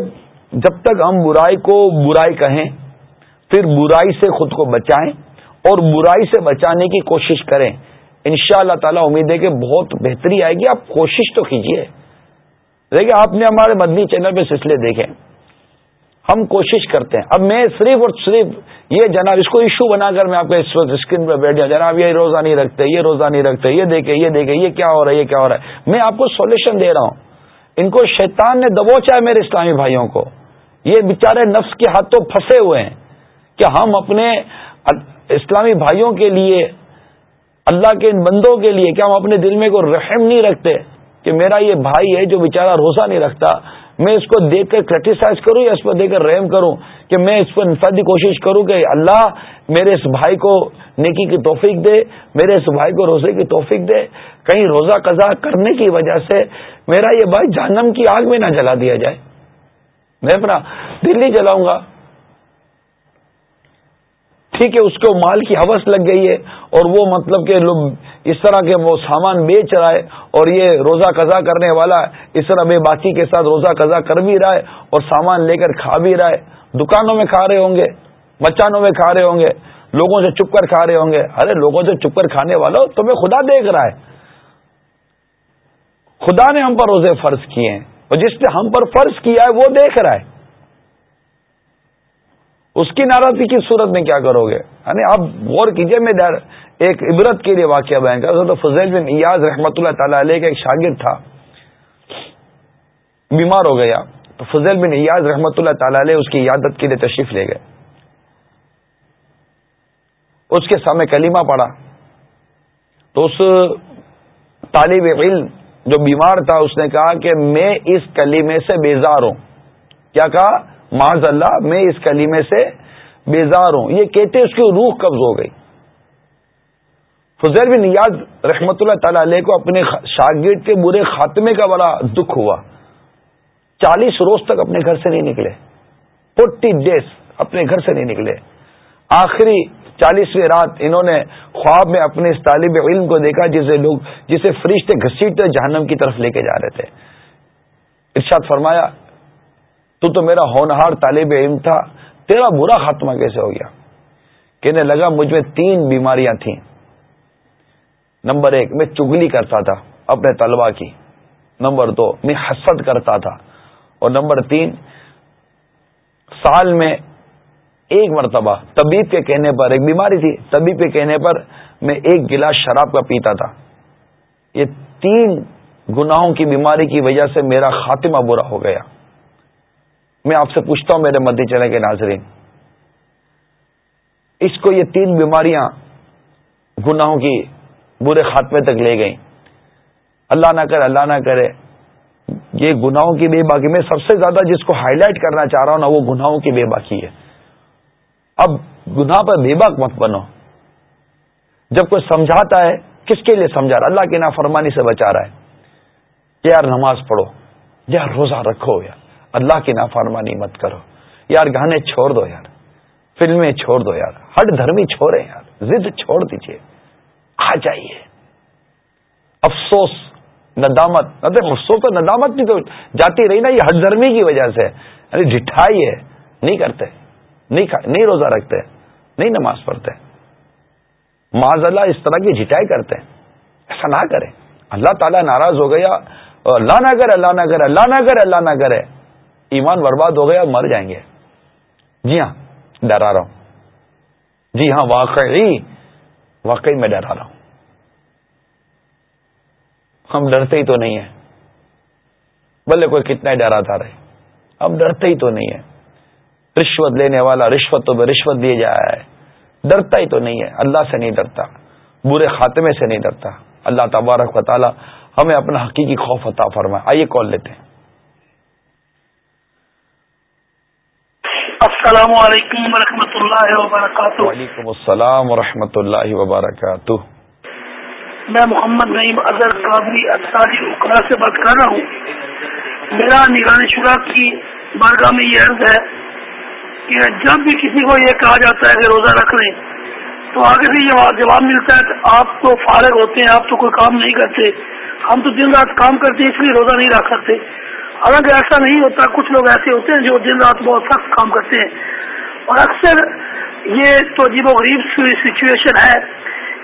جب تک ہم برائی کو برائی کہیں، پھر برائی سے خود کو بچائیں اور برائی سے بچانے کی کوشش کریں۔ ان شاء اللہ تعالیٰ امید ہے کہ بہت بہتری آئے گی۔ آپ کوشش تو کیجیے دیکھیے آپ نے ہمارے مدنی چینل پہ سلسلے دیکھے۔ ہم کوشش کرتے ہیں۔ اب میں صرف اور صرف یہ جناب، اس کو ایشو بنا کر میں آپ کے اس وقت اسکرین پہ بیٹھ جاؤں جناب، یہ روزہ نہیں رکھتے، یہ روزہ نہیں رکھتے، یہ دیکھے یہ دیکھے یہ کیا ہو رہا ہے، یہ کیا ہو رہا ہے۔ میں آپ کو سولوشن دے رہا ہوں۔ ان کو شیطان نے دبوچا ہے میرے اسلامی بھائیوں کو۔ یہ بیچارے نفس کے ہاتھوں پھنسے ہوئے ہیں کہ ہم اپنے اسلامی بھائیوں کے لیے، اللہ کے ان بندوں کے لیے، کیا ہم اپنے دل میں کوئی رحم نہیں رکھتے کہ میرا یہ بھائی ہے جو بیچارہ روزہ نہیں رکھتا؟ میں اس کو دیکھ کر کریٹیسائز کروں یا اس پر دیکھ کر رحم کروں کہ میں اس پر انفرادی کوشش کروں کہ اللہ میرے اس بھائی کو نیکی کی توفیق دے، میرے اس بھائی کو روزے کی توفیق دے۔ کہیں روزہ قضا کرنے کی وجہ سے میرا یہ بھائی جہنم کی آگ میں نہ جلا دیا جائے۔ میں اپنا دل نہیں جلاؤں گا۔ ٹھیک ہے، اس کو مال کی حوث لگ گئی ہے اور وہ مطلب کہ لوگ اس طرح کے وہ سامان بیچ رہا ہے اور یہ روزہ قضا کرنے والا اس طرح بے باقی کے ساتھ روزہ قضا کر بھی رہا ہے اور سامان لے کر کھا بھی رہا ہے۔ دکانوں میں کھا رہے ہوں گے مچانوں میں کھا رہے ہوں گے، لوگوں سے چپ کر کھا رہے ہوں گے۔ ارے، لوگوں سے چپ کر کھانے والا تمہیں خدا دیکھ رہا ہے۔ خدا نے ہم پر روزے فرض کیے ہیں اور جس نے ہم پر فرض کیا ہے، وہ دیکھ رہا ہے۔ اس کی ناراضگی کی صورت میں کیا کرو گے؟ یعنی آپ غور کیجیے، میں ایک عبرت کے لیے واقعہ بیان کر تو فضیل بن ایاز رحمۃ اللہ تعالی علیہ کا ایک شاگرد تھا، بیمار ہو گیا۔ تو فضیل بن ایاز رحمۃ اللہ تعالی علیہ اس کی عیادت کے لیے تشریف لے گئے۔ اس کے سامنے کلیمہ پڑا تو اس طالب علم جو بیمار تھا، اس نے کہا کہ میں اس کلیمے سے بیزار ہوں۔ کیا کہا؟ معاذ اللہ، میں اس کلیمے سے بیزار ہوں۔ یہ کہتے اس کی روح قبض ہو گئی۔ فضیر بن نیاز رحمت اللہ تعالی علیہ کو اپنے شاگرد کے برے خاتمے کا بڑا دکھ ہوا۔ چالیس روز تک اپنے گھر سے نہیں نکلے۔ فورٹی ڈیز اپنے گھر سے نہیں نکلے۔ آخری چالیسویں رات انہوں نے خواب میں اپنے اس طالب علم کو دیکھا جسے لوگ جسے فرشتے گھسیٹتے جہنم کی طرف لے کے جا رہے تھے۔ ارشاد فرمایا، تو تو میرا ہونہار طالب علم تھا، تیرا برا خاتمہ کیسے ہو گیا؟ کہنے لگا، مجھ میں تین بیماریاں تھیں۔ نمبر ایک، میں چگلی کرتا تھا اپنے طلبا کی۔ نمبر دو، میں حسد کرتا تھا۔ اور نمبر تین، سال میں ایک مرتبہ طبیب کے کہنے پر، ایک بیماری تھی، طبیب کے کہنے پر میں ایک گلاس شراب کا پیتا تھا۔ یہ تین گناہوں کی بیماری کی وجہ سے میرا خاتمہ برا ہو گیا۔ میں آپ سے پوچھتا ہوں، میرے مدی چلے کے ناظرین، اس کو یہ تین بیماریاں، گناہوں کی برے خاتمے تک لے گئیں۔ اللہ نہ کرے، اللہ نہ کرے۔ یہ گناہوں کی بے باقی میں سب سے زیادہ جس کو ہائی لائٹ کرنا چاہ رہا ہوں نا، وہ گناہوں کی بے باقی ہے۔ اب گناہ پر بے باک مت بنو۔ جب کوئی سمجھاتا ہے، کس کے لیے سمجھا رہا اللہ کی نافرمانی سے بچا رہا ہے۔ یار نماز پڑھو۔ یار روزہ رکھو یار۔ اللہ کی نافرمانی مت کرو۔ یار گانے چھوڑ دو یار۔ فلمیں چھوڑ دو یار۔ ہر دھرمی چھوڑے یار۔ ضد چھوڑ دیجیے آ جائیے۔ افسوس، ندامت۔ سو تو ندامت بھی تو جاتی رہی نا، یہ حد زرمی کی وجہ سے۔ ارے جٹھائی ہے نہیں کرتے۔ نہیں نہیں روزہ رکھتے۔ نہیں نماز پڑھتے۔ معذ اللہ اس طرح کی جٹائی کرتے۔ ہیں ایسا نہ کریں اللہ تعالیٰ ناراض ہو گیا۔ اللہ نہ کرے، اللہ نہ کرے، اللہ نہ کرے، اللہ نہ کرے۔ ایمان برباد ہو گیا، مر جائیں گے۔ جی ہاں ڈرا رہا ہوں۔ جی ہاں واقعی واقعی میں ڈرا رہا ہوں۔ ہم ڈرتے ہی تو نہیں ہیں۔ بلے کوئی کتنا ہی ڈراتا رہے۔ ہم ڈرتے ہی تو نہیں ہے رشوت لینے والا رشوت تو رشوت دیے جا رہا ہے۔ ڈرتا ہی تو نہیں ہے۔ اللہ سے نہیں ڈرتا۔ برے خاتمے سے نہیں ڈرتا۔ اللہ تبارک و تعالی ہمیں اپنا حقیقی خوف عطا فرمائے۔ آئیے کال لیتے ہیں۔ السلام علیکم ورحمۃ اللہ وبرکاتہ۔ وعلیکم السلام ورحمۃ اللہ وبرکاتہ۔ میں محمد نعیم اظہر قابری اطاری اکرا سے بات کر رہا ہوں۔ میرا نگران شرا کی بارگاہ میں یہ عرض ہے کہ جب بھی کسی کو یہ کہا جاتا ہے کہ روزہ رکھ لیں تو آگے سے یہ جواب ملتا ہے کہ آپ تو فارغ ہوتے ہیں آپ تو کوئی کام نہیں کرتے۔ ہم تو دن رات کام کرتے ہیں اس لیے روزہ نہیں رکھ سکتے۔ حالانکہ ایسا نہیں ہوتا کچھ لوگ ایسے ہوتے ہیں جو دن رات بہت سخت کام کرتے ہیں۔ اور اکثر یہ تو عجیب و غریب سچویشن ہے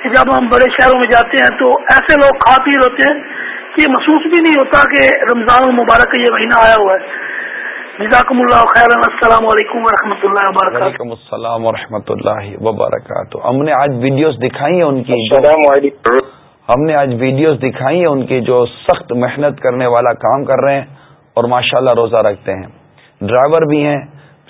کہ جب ہم بڑے شہروں میں جاتے ہیں تو ایسے لوگ کھا پی ہوتے ہیں کہ محسوس بھی نہیں ہوتا کہ رمضان المبارک کا یہ مہینہ آیا ہوا ہے۔ جزاکم اللہ خیر السلام علیکم و رحمۃ اللہ وبرکاتہ۔ وعلیکم السلام و رحمۃ اللہ وبرکاتہ۔ ہم نے آج ویڈیوز دکھائی ہیں ان کی ہم نے آج ویڈیوز دکھائی ہیں ان کی جو سخت محنت کرنے والا کام کر رہے ہیں۔ اور ماشاءاللہ روزہ رکھتے ہیں۔ ڈرائیور بھی ہیں،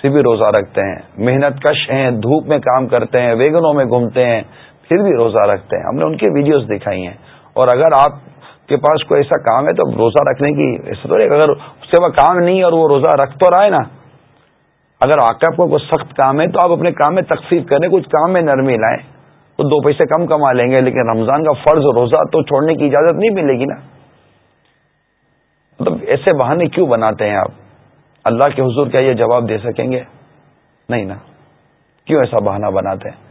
پھر بھی روزہ رکھتے ہیں۔ محنت کش ہیں، دھوپ میں کام کرتے ہیں، ویگنوں میں گھومتے ہیں، پھر بھی روزہ رکھتے ہیں۔ ہم نے ان کی ویڈیوز دکھائی ہیں۔ اور اگر آپ کے پاس کوئی ایسا کام ہے تو روزہ رکھنے کی ایسا تو اگر اس سے وہ کام نہیں اور وہ روزہ رکھ تو رہا ہے نا۔ اگر آپ کو کوئی سخت کام ہے تو آپ اپنے کام میں تقسیف کریں، کچھ کام میں نرمی لائیں۔ تو دو پیسے کم کما لیں گے، لیکن رمضان کا فرض روزہ تو چھوڑنے کی اجازت نہیں ملے گی نا۔ مطلب ایسے بہانے کیوں بناتے ہیں آپ؟ اللہ کے حضور کیا یہ جواب دے سکیں گے؟ نہیں نا۔ کیوں ایسا بہانہ بناتے ہیں؟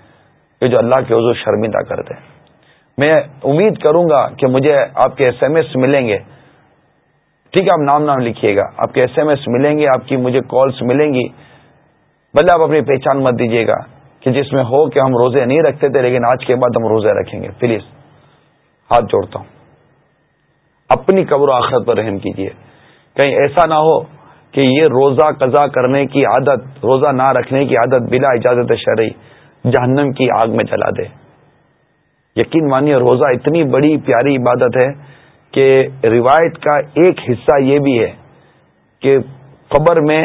کہ جو اللہ کے حضور شرمندہ کرتے ہیں۔ میں امید کروں گا کہ مجھے آپ کے ایس ایم ایس ملیں گے۔ ٹھیک ہے، آپ نام نام لکھیے گا۔ آپ کے ایس ایم ایس ملیں گے، آپ کی مجھے کالس ملیں گی۔ بھلے آپ اپنی پہچان مت دیجیے گا کہ جس میں ہو کہ ہم روزے نہیں رکھتے تھے، لیکن آج کے بعد ہم روزے رکھیں گے۔ پلیز ہاتھ جوڑتا ہوں۔ اپنی قبر و آخرت پر رحم کیجیے۔ کہیں ایسا نہ ہو کہ یہ روزہ قضا کرنے کی عادت، روزہ نہ رکھنے کی عادت بلا اجازت شرعی جہنم کی آگ میں جلا دے۔ یقین مانیے، روزہ اتنی بڑی پیاری عبادت ہے کہ روایت کا ایک حصہ یہ بھی ہے کہ قبر میں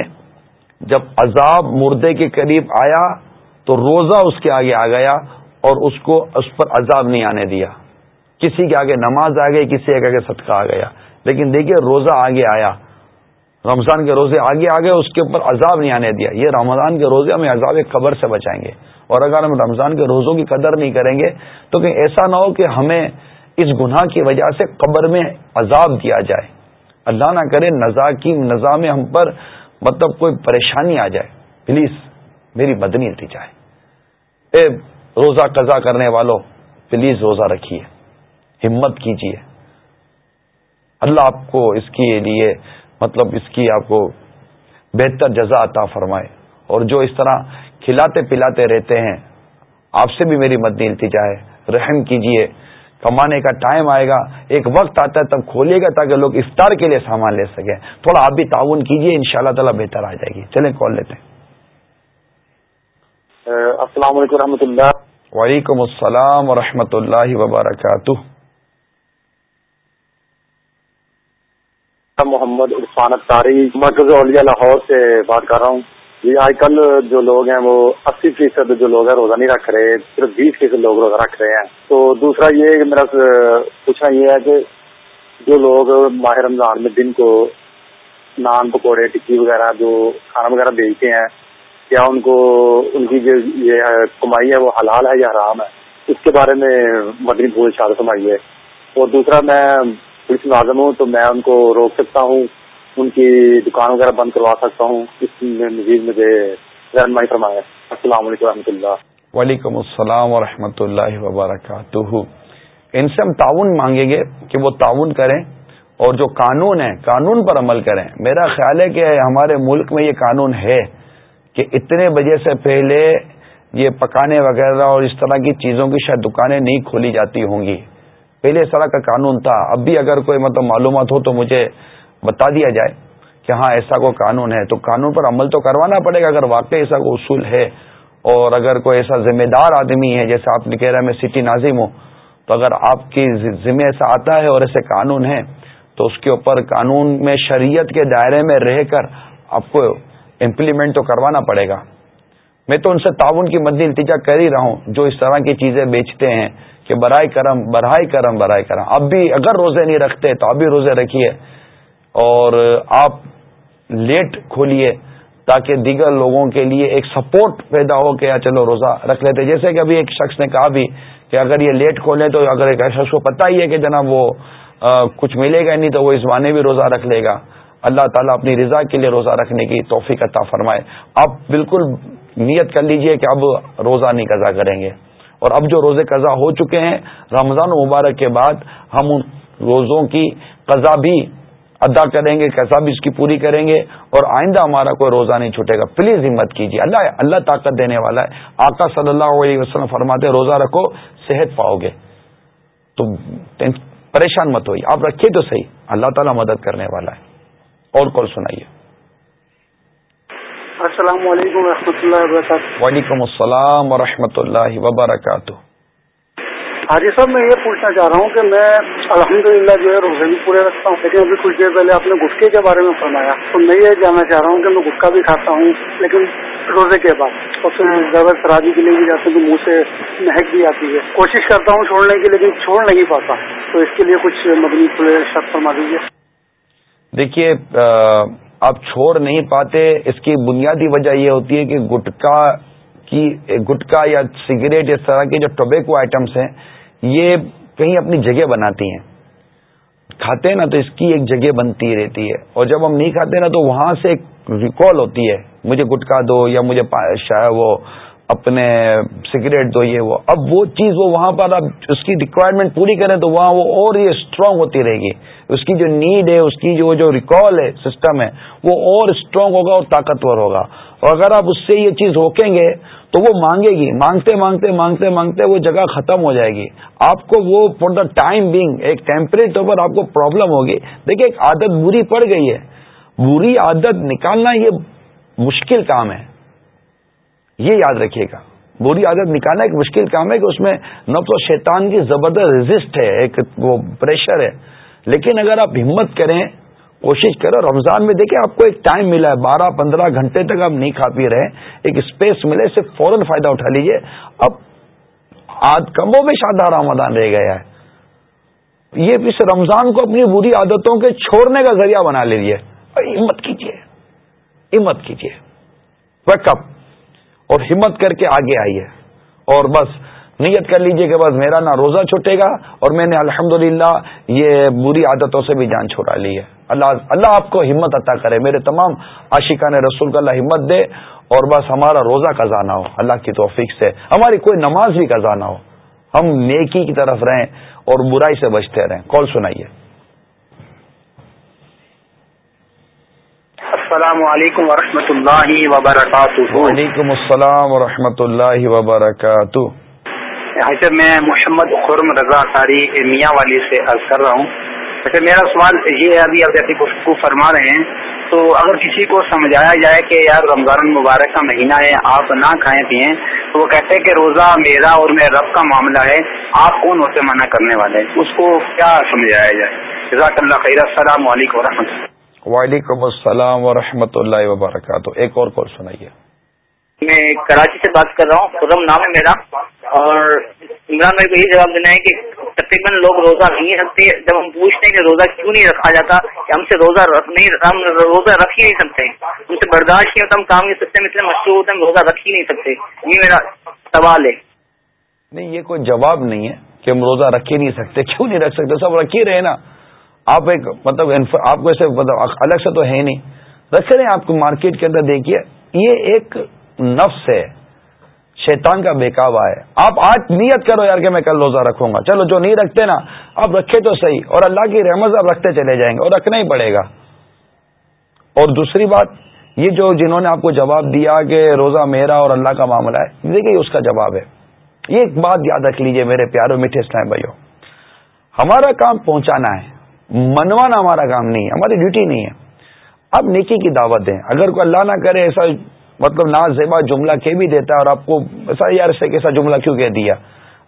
جب عذاب مردے کے قریب آیا تو روزہ اس کے آگے آ گیا اور اس کو اس پر عذاب نہیں آنے دیا۔ کسی کے آگے نماز آ گئی، کسی کے آگے صدقہ آ گیا۔ لیکن دیکھیے، روزہ آگے آیا۔ رمضان کے روزے آگے آ گئے، اس کے اوپر عذاب نہیں آنے دیا۔ یہ رمضان کے روزے ہمیں عذاب قبر سے بچائیں گے۔ اور اگر ہم رمضان کے روزوں کی قدر نہیں کریں گے، تو کہیں ایسا نہ ہو کہ ہمیں اس گناہ کی وجہ سے قبر میں عذاب دیا جائے۔ اللہ نہ کرے نزا کی نظا میں ہم پر مطلب کوئی پریشانی آ جائے۔ پلیز، میری مدنی اے روزہ قضا کرنے والوں پلیز روزہ رکھیے۔ ہمت کیجیے اللہ آپ کو اس کے لیے مطلب اس کی آپ کو بہتر جزا عطا فرمائے۔ اور جو اس طرح کھلاتے پلاتے رہتے ہیں آپ سے بھی میری مدنی التجا ہے رحم کیجیے کمانے کا ٹائم آئے گا ایک وقت آتا ہے تب کھولے گا تاکہ لوگ افطار کے لیے سامان لے سکیں۔ تھوڑا آپ بھی تعاون کیجیے ان شاء اللہ تعالیٰ بہتر آ جائے گی۔ چلیں کال لیتے ہیں۔ السلام علیکم و رحمۃ اللہ۔ وعلیکم السلام ورحمۃ اللہ وبرکاتہ۔ محمد عرفان تاری مرکز اولیا لاہور سے بات کر رہا ہوں۔ جی آج کل جو لوگ ہیں وہ اسی فیصد جو لوگ ہیں روزہ نہیں رکھ رہے، صرف بیس فیصد لوگ روزہ رکھ رہے ہیں۔ تو دوسرا یہ میرا پوچھنا یہ ہے کہ جو لوگ ماہ رمضان میں دن کو نان پکوڑے، ٹکی وغیرہ جو کھانا وغیرہ بیچتے ہیں، کیا ان کو ان کی جو یہ کمائی ہے وہ حلال ہے یا حرام ہے؟ اس کے بارے میں مدنی بھول شاد فرمائیے اور دوسرا میں پولیس ملازم ہوں تو میں ان کو روک سکتا ہوں، ان کی دکان وغیرہ بند کروا سکتا ہوں۔ اس میں مزید مجھے رہنمائی فرمایا۔ السلام علیکم و رحمۃ اللہ۔ وعلیکم السلام و رحمۃ اللہ وبرکاتہ۔ ان سے ہم تعاون مانگیں گے کہ وہ تعاون کریں اور جو قانون ہے، قانون پر عمل کریں۔ میرا خیال ہے کہ ہمارے ملک میں یہ قانون ہے کہ اتنے بجے سے پہلے یہ پکانے وغیرہ اور اس طرح کی چیزوں کی شاید دکانیں نہیں کھولی جاتی ہوں گی۔ پہلے اس طرح کا قانون تھا۔ اب بھی اگر کوئی مطلب معلومات ہو تو مجھے بتا دیا جائے کہ ہاں ایسا کوئی قانون ہے۔ تو قانون پر عمل تو کروانا پڑے گا۔ اگر واقعی ایسا کوئی اصول ہے اور اگر کوئی ایسا ذمہ دار آدمی ہے، جیسے آپ نے کہہ رہا ہے میں سٹی ناظم ہوں، تو اگر آپ کی ذمہ ایسا آتا ہے اور ایسے قانون ہیں، تو اس کے اوپر قانون میں، شریعت کے دائرے میں رہ کر آپ کو امپلیمنٹ تو کروانا پڑے گا۔ میں تو ان سے تعاون کی مدی التجا کر ہی رہا ہوں، جو اس طرح کی چیزیں بیچتے ہیں۔ کہ برائے کرم برائے کرم برائے کرم۔ اب بھی اگر روزے نہیں رکھتے تو اب بھی روزے رکھیے اور آپ لیٹ کھولیے تاکہ دیگر لوگوں کے لیے ایک سپورٹ پیدا ہو کہ چلو روزہ رکھ لیتے۔ جیسے کہ ابھی ایک شخص نے کہا بھی کہ اگر یہ لیٹ کھولیں تو اگر ایک شخص کو پتہ ہی ہے کہ جناب وہ کچھ ملے گا نہیں تو وہ اس بانے بھی روزہ رکھ لے گا۔ اللہ تعالیٰ اپنی رضا کے لیے روزہ رکھنے کی توفیق عطا فرمائے۔ آپ بالکل نیت کر لیجیے کہ اب روزہ نہیں قضا کریں گے۔ اور اب جو روزے قضا ہو چکے ہیں، رمضان مبارک کے بعد ہم ان روزوں کی قضا بھی ادا کریں گے، قضا بھی اس کی پوری کریں گے اور آئندہ ہمارا کوئی روزہ نہیں چھوٹے گا۔ پلیز ہمت کیجیے۔ اللہ اللہ طاقت دینے والا ہے۔ آقا صلی اللہ علیہ وسلم فرماتے روزہ رکھو، صحت پاؤ گے۔ تو پریشان مت ہوئی آپ رکھیے تو صحیح۔ اللہ تعالیٰ مدد کرنے والا ہے۔ اور کال سنائیے؟ السلام علیکم و اللہ وبرکاتہ۔ وعلیکم السلام ورحمۃ اللہ وبرکاتہ۔ حاجی صاحب میں یہ پوچھنا چاہ رہا ہوں کہ میں الحمدللہ جو ہے روزے بھی پورے رکھتا ہوں لیکن ابھی کچھ دیر پہلے آپ نے گٹکے کے بارے میں فرمایا۔ تو میں یہ جاننا چاہ رہا ہوں کہ میں گٹکا بھی کھاتا ہوں لیکن روزے کے بعد۔ اور پھر زیادہ شرابی کے لیے بھی جاتے ہیں منہ سے مہک بھی آتی ہے۔ کوشش کرتا ہوں چھوڑنے کی لیکن چھوڑ نہیں پاتا۔ تو اس کے لیے کچھ مبنی پورے شخص فرما دیجیے دیکھیے آپ چھوڑ نہیں پاتے، اس کی بنیادی وجہ یہ ہوتی ہے کہ گٹکا کی، گٹکا یا سگریٹ اس طرح کے جو ٹوبیکو آئٹمس ہیں، یہ کہیں اپنی جگہ بناتی ہیں۔ کھاتے ہیں نا تو اس کی ایک جگہ بنتی رہتی ہے۔ اور جب ہم نہیں کھاتے نا تو وہاں سے ایک ریکال ہوتی ہے، مجھے گٹکا دو یا مجھے وہ اپنے سگریٹ دو، یہ وہ۔ اب وہ چیز وہ وہاں پر اب اس کی ریکوائرمنٹ پوری کریں تو وہاں وہ اور یہ اسٹرانگ ہوتی رہے گی۔ اس کی جو نیڈ ہے، اس کی جو جو ریکال ہے سسٹم ہے، وہ اور اسٹرانگ ہوگا اور طاقتور ہوگا۔ اور اگر آپ اس سے یہ چیز روکیں گے تو وہ مانگے گی۔ مانگتے مانگتے مانگتے مانگتے وہ جگہ ختم ہو جائے گی۔ آپ کو وہ فور دا ٹائم بینگ ایک ٹیمپریری طور پر آپ کو پرابلم ہوگی۔ دیکھیے ایک عادت بری پڑ گئی ہے۔ بری عادت نکالنا یہ مشکل کام ہے۔ یہ یاد رکھیے گا۔ بری عادت نکالنا ایک مشکل کام ہے کہ اس میں نفس و شیطان کی زبردست رزسٹ ہے، ایک وہ پریشر ہے۔ لیکن اگر آپ ہمت کریں، کوشش کرو رمضان میں دیکھیں، آپ کو ایک ٹائم ملا ہے۔ بارہ، پندرہ گھنٹے تک آپ نہیں کھا پی رہے ایک اسپیس ملے سے فوراً فائدہ اٹھا لیجیے اب آد کموں میں شادہ رمضان رہ گیا ہے۔ یہ اس رمضان کو اپنی بری عادتوں کے چھوڑنے کا ذریعہ بنا لیجیے ہمت کیجیے ہمت کیجیے ویک اپ اور ہمت کر کے آگے آئیے اور بس نیت کر لیجیے کہ بس میرا نہ روزہ چھوٹے گا اور میں نے الحمد یہ بری عادتوں سے بھی جان چھوڑا لی ہے۔ اللہ اللہ آپ کو ہمت عطا کرے، میرے تمام عاشقان رسول کا اللہ ہمت دے اور بس ہمارا روزہ قزا نہ ہو۔ اللہ کی توفیق سے۔ ہماری کوئی نماز بھی قزا نہ ہو۔ ہم نیکی کی طرف رہیں اور برائی سے بچتے رہیں۔ کال سنائیے۔ السلام علیکم ورحمۃ اللہ وبرکاتہ۔ وعلیکم السلام ورحمۃ اللہ وبرکاتہ۔ حضرت میں محمد خرم رضا تاری میاں والی سے عرض کر رہا ہوں۔ ویسے میرا سوال یہ ہے ابھی اب جیسے گفتگو فرما رہے ہیں تو اگر کسی کو سمجھایا جائے کہ یار رمضان المبارک کا مہینہ ہے آپ نہ کھائیں پئیں تو وہ کہتے ہیں کہ روزہ میرا اور میرے رب کا معاملہ ہے آپ کون ہوتے منع کرنے والے؟ اس کو کیا سمجھایا جائے؟ جزاک اللہ خیر السلام علیکم و اللہ۔ وعلیکم السلام و اللہ وبرکاتہ۔ ایک اور کال سنائیے۔ میں کراچی سے بات کر رہا ہوں خدم نام ہے میرا۔ اور عمران بھائی کو یہ جواب دینا ہے کہ تقریباً لوگ روزہ نہیں رکھتے جب ہم پوچھتے ہیں کہ روزہ کیوں نہیں رکھا جاتا کہ ہم سے روزہ رکھ نہیں ہم روزہ رکھ ہی نہیں سکتے۔ ہم سے برداشت نہیں ہوتا ہم کام نہیں سکتے اتنے مشہور ہوتے ہم روزہ رکھ ہی نہیں سکتے۔ یہ میرا سوال ہے۔ نہیں یہ کوئی جواب نہیں ہے کہ ہم روزہ رکھ ہی نہیں سکتے۔ کیوں نہیں رکھ سکتے؟ سب رکھ ہی رہے نا۔ آپ ایک مطلب آپ کو ایسے مطلب الگ سے تو ہے نہیں۔ رکھ رہے ہیں آپ کو مارکیٹ کے اندر دیکھیے، یہ ایک نفس ہے، شیطان کا بےکاوا ہے۔ آپ آج نیت کرو یار کہ میں کل روزہ رکھوں گا۔ چلو جو نہیں رکھتے نا آپ رکھے تو صحیح۔ اور اللہ کی رحمت آپ رکھتے چلے جائیں گے، اور رکھنا ہی پڑے گا۔ اور دوسری بات، یہ جو جنہوں نے آپ کو جواب دیا کہ روزہ میرا اور اللہ کا معاملہ ہے، دیکھیے اس کا جواب ہے۔ یہ ایک بات یاد رکھ لیجیے میرے پیاروں میٹھے اسلام بھائیوں۔ ہمارا کام پہنچانا ہے۔ منوانا ہمارا کام نہیں ہے، ہماری ڈیوٹی نہیں ہے۔ اب نیکی کی دعوت دیں۔ اگر کوئی اللہ نہ کرے، ایسا مطلب نا زیبا جملہ کہ بھی دیتا ہے اور آپ کو ایسا یار سے کیسا جملہ کیوں کہہ دیا؟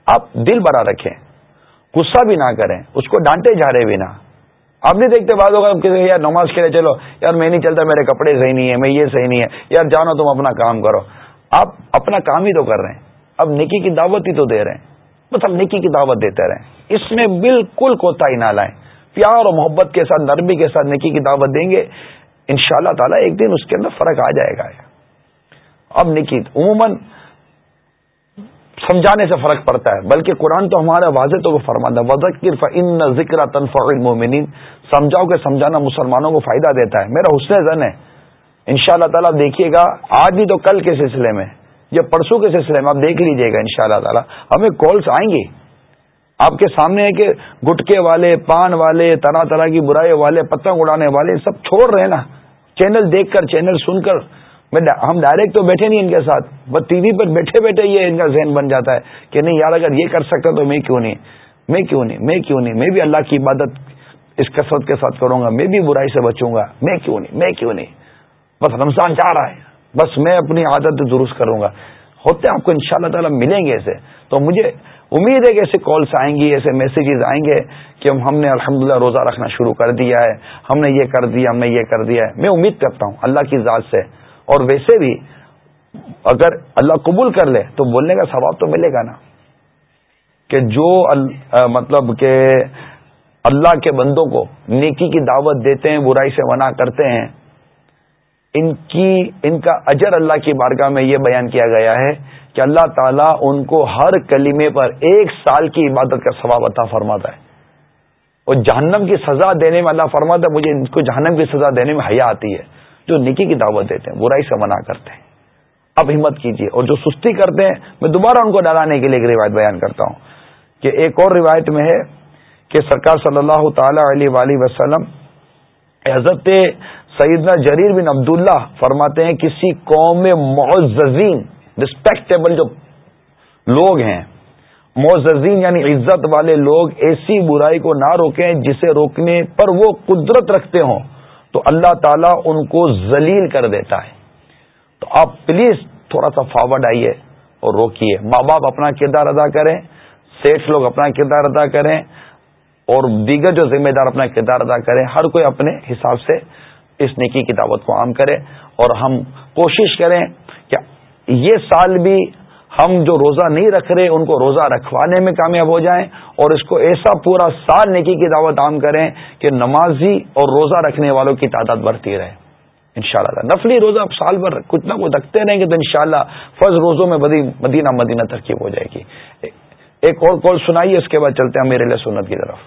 آپ دل بڑا رکھیں۔ غصہ بھی نہ کریں۔ اس کو ڈانٹے جا رہے بھی نہ۔ آپ نہیں دیکھتے بعد ہوگا یار نماز کے لیے چلو۔ یار میں نہیں چلتا، میرے کپڑے صحیح نہیں ہے میں یہ صحیح نہیں ہے۔ یار جانو تم اپنا کام کرو۔ آپ اپنا کام ہی تو کر رہے ہیں۔ اب نکی کی دعوت ہی تو دے رہے ہیں۔ بس اب نکی کی دعوت دیتے رہیں۔ اس میں بالکل کوتا ہی نہ لائیں۔ پیار اور محبت کے ساتھ، نرمی کے ساتھ نکی کی دعوت دیں گے ان شاء اللہ تعالیٰ ایک دن اس کے اندر فرق آ جائے گا۔ اب نکی عموماً سمجھانے سے فرق پڑتا ہے، بلکہ قرآن تو ہمارا واضح تو فرماتا ہے وزکر ان ذکر تنفع المومنین سمجھاؤ کہ سمجھانا مسلمانوں کو فائدہ دیتا ہے۔ میرا حسن زن ہے۔ ان شاء اللہ تعالیٰ دیکھیے گا، آج بھی تو کل کے سلسلے میں، یا پرسوں کے سلسلے میں، آپ دیکھ لیجیے گا ان شاء اللہ تعالیٰ۔ ہمیں کالس آئیں گی آپ کے سامنے ہے کہ گٹکے والے، پان والے، طرح طرح کی برائی والے، پتنگ اڑانے والے، سب چھوڑ رہے ہیں نا۔ چینل دیکھ کر، چینل سن کر۔ ہم ڈائریکٹ تو بیٹھے نہیں ان کے ساتھ۔ بس ٹی وی پر بیٹھے بیٹھے یہ ان کا ذہن بن جاتا ہے کہ نہیں یار، اگر یہ کر سکتا تو میں کیوں نہیں؟ میں کیوں نہیں؟ میں کیوں نہیں؟ میں بھی اللہ کی عبادت اس کثرت کے ساتھ کروں گا۔ میں بھی برائی سے بچوں گا۔ میں کیوں نہیں؟ میں کیوں نہیں؟ بس رمضان چاہ رہا ہے۔ بس میں اپنی عادت درست کروں گا۔ ہوتے آپ کو ان شاء اللہ تعالیٰ ملیں گے ایسے تو مجھے امید ہے کہ ایسے کالس آئیں گی، ایسے میسیجز آئیں گے کہ ہم نے الحمدللہ روزہ رکھنا شروع کر دیا ہے۔ ہم نے یہ کر دیا، ہم نے یہ کر دیا ہے۔ میں امید کرتا ہوں اللہ کی ذات سے۔ اور ویسے بھی اگر اللہ قبول کر لے تو بولنے کا ثواب تو ملے گا نا۔ کہ جو مطلب کہ اللہ کے بندوں کو نیکی کی دعوت دیتے ہیں، برائی سے منع کرتے ہیں، ان کی ان کا اجر اللہ کی بارگاہ میں یہ بیان کیا گیا ہے کہ اللہ تعالیٰ ان کو ہر کلیمے پر ایک سال کی عبادت کا ثواب عطا فرماتا ہے۔ اور جہنم کی سزا دینے میں اللہ فرماتا ہے، مجھے ان کو جہنم کی سزا دینے میں حیا آتی ہے۔ جو نکی کی دعوت دیتے ہیں، برائی سے منع کرتے ہیں۔ اب ہمت کیجیے اور جو سستی کرتے ہیں، میں دوبارہ ان کو ڈرانے کے لیے ایک روایت بیان کرتا ہوں کہ ایک اور روایت میں ہے کہ سرکار صلی اللہ تعالی علیہ وسلم، حضرت سیدنا جریر بن عبداللہ فرماتے ہیں، کسی قوم میں معززین رسپیکٹیبل جو لوگ ہیں، معززین یعنی عزت والے لوگ ایسی برائی کو نہ روکیں جسے روکنے پر وہ قدرت رکھتے ہوں۔ تو اللہ تعالیٰ ان کو ذلیل کر دیتا ہے۔ تو آپ پلیز تھوڑا سا فارورڈ آئیے اور روکیے۔ ماں باپ اپنا کردار ادا کریں، سیٹھ لوگ اپنا کردار ادا کریں اور دیگر جو ذمہ دار اپنا کردار ادا کریں، ہر کوئی اپنے حساب سے اس نیکی کی دعوت کو عام کرے اور ہم کوشش کریں یہ سال بھی ہم جو روزہ نہیں رکھ رہے ان کو روزہ رکھوانے میں کامیاب ہو جائیں اور اس کو ایسا پورا سال نیکی کی دعوت عام کریں کہ نمازی اور روزہ رکھنے والوں کی تعداد بڑھتی رہے۔ ان شاء اللہ نفلی روزہ سال بھر کچھ نہ کچھ رکھتے رہیں گے تو انشاءاللہ فرض روزوں میں مدینہ مدینہ ترکیب ہو جائے گی۔ ایک اور کال سنائیے اس کے بعد چلتے ہیں میرے لیے سنت کی طرف۔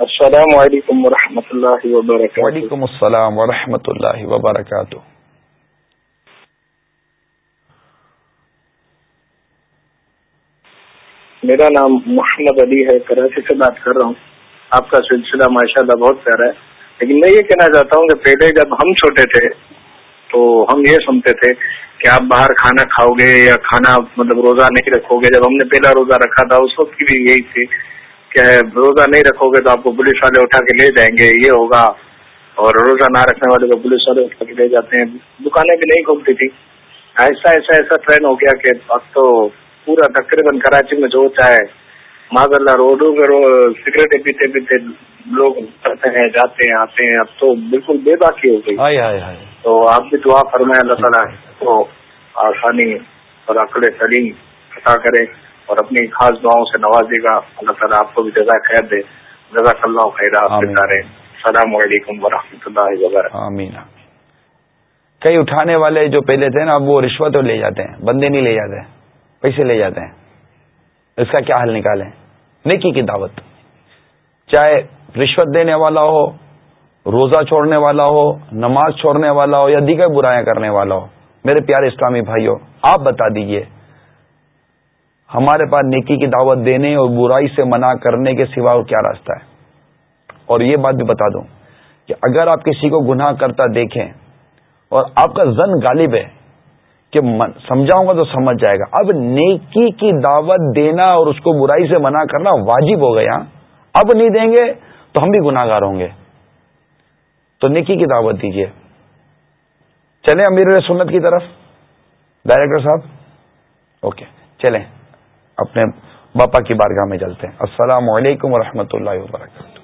السلام علیکم و اللہ وبرکاتہ۔ وعلیکم السلام ورحمۃ اللہ وبرکاتہ۔ میرا نام محمد علی ہے، کراچی سے بات کر رہا ہوں۔ آپ کا سلسلہ ماشاء اللہ بہت پیارا ہے۔ لیکن میں یہ کہنا چاہتا ہوں کہ پہلے جب ہم چھوٹے تھے، تو ہم یہ سنتے تھے کہ آپ باہر کھانا کھاؤ گے یا کھانا مطلب روزہ نہیں رکھو گے۔ جب ہم نے پہلا روزہ رکھا تھا، اس وقت کی بھی یہی تھی کہ روزہ نہیں رکھو گے تو آپ کو پولیس والے اٹھا کے لے جائیں گے، یہ ہوگا۔ اور روزہ نہ رکھنے والے کو پولیس والے اٹھا کے لے جاتے ہیں۔ دکانیں بھی نہیں کھلتی تھی ایسا ایسا ایسا ٹرین ہو گیا کہ اب تو پورا تقریباً کراچی میں جو چاہے ماض اللہ روڈوں پہ سگریٹیں پیتے پیتے لوگ کرتے ہیں جاتے ہیں آتے ہیں اب تو بالکل بے باقی ہو گئی تو آپ بھی دعا فرمائے اللہ تعالیٰ تو آسانی اور عقل سلیم عطا کرے اور اپنی خاص دعاؤں سے نوازے گا اللہ تعالیٰ آپ کو بھی جزا خیر دے جزاک اللہ خیر السلام علیکم ورحمۃ اللہ وبرکاتہ کئی اٹھانے والے جو پہلے تھے نا اب وہ رشوت لے جاتے ہیں بندے نہیں لے جاتے پیسے لے جاتے ہیں۔ اس کا کیا حل نکالیں؟ نیکی کی دعوت۔ چاہے رشوت دینے والا ہو، روزہ چھوڑنے والا ہو، نماز چھوڑنے والا ہو یا دیگر برائیاں کرنے والا ہو، میرے پیارے اسلامی بھائیوں، آپ بتا دیجیے، ہمارے پاس نیکی کی دعوت دینے اور برائی سے منع کرنے کے سوا کیا راستہ ہے؟ اور یہ بات بھی بتا دوں کہ اگر آپ کسی کو گناہ کرتا دیکھیں اور آپ کا زن غالب ہے کہ سمجھاؤں گا تو سمجھ جائے گا۔ اب نیکی کی دعوت دینا اور اس کو برائی سے منع کرنا واجب ہو گیا۔ اب نہیں دیں گے تو ہم بھی گناہ گار ہوں گے۔ تو نیکی کی دعوت دیجیے چلیں امیر سنت کی طرف۔ ڈائریکٹر صاحب۔ اوکے چلیں۔ اپنے باپا کی بارگاہ میں چلتے ہیں۔ السلام علیکم ورحمۃ اللہ وبرکاتہ۔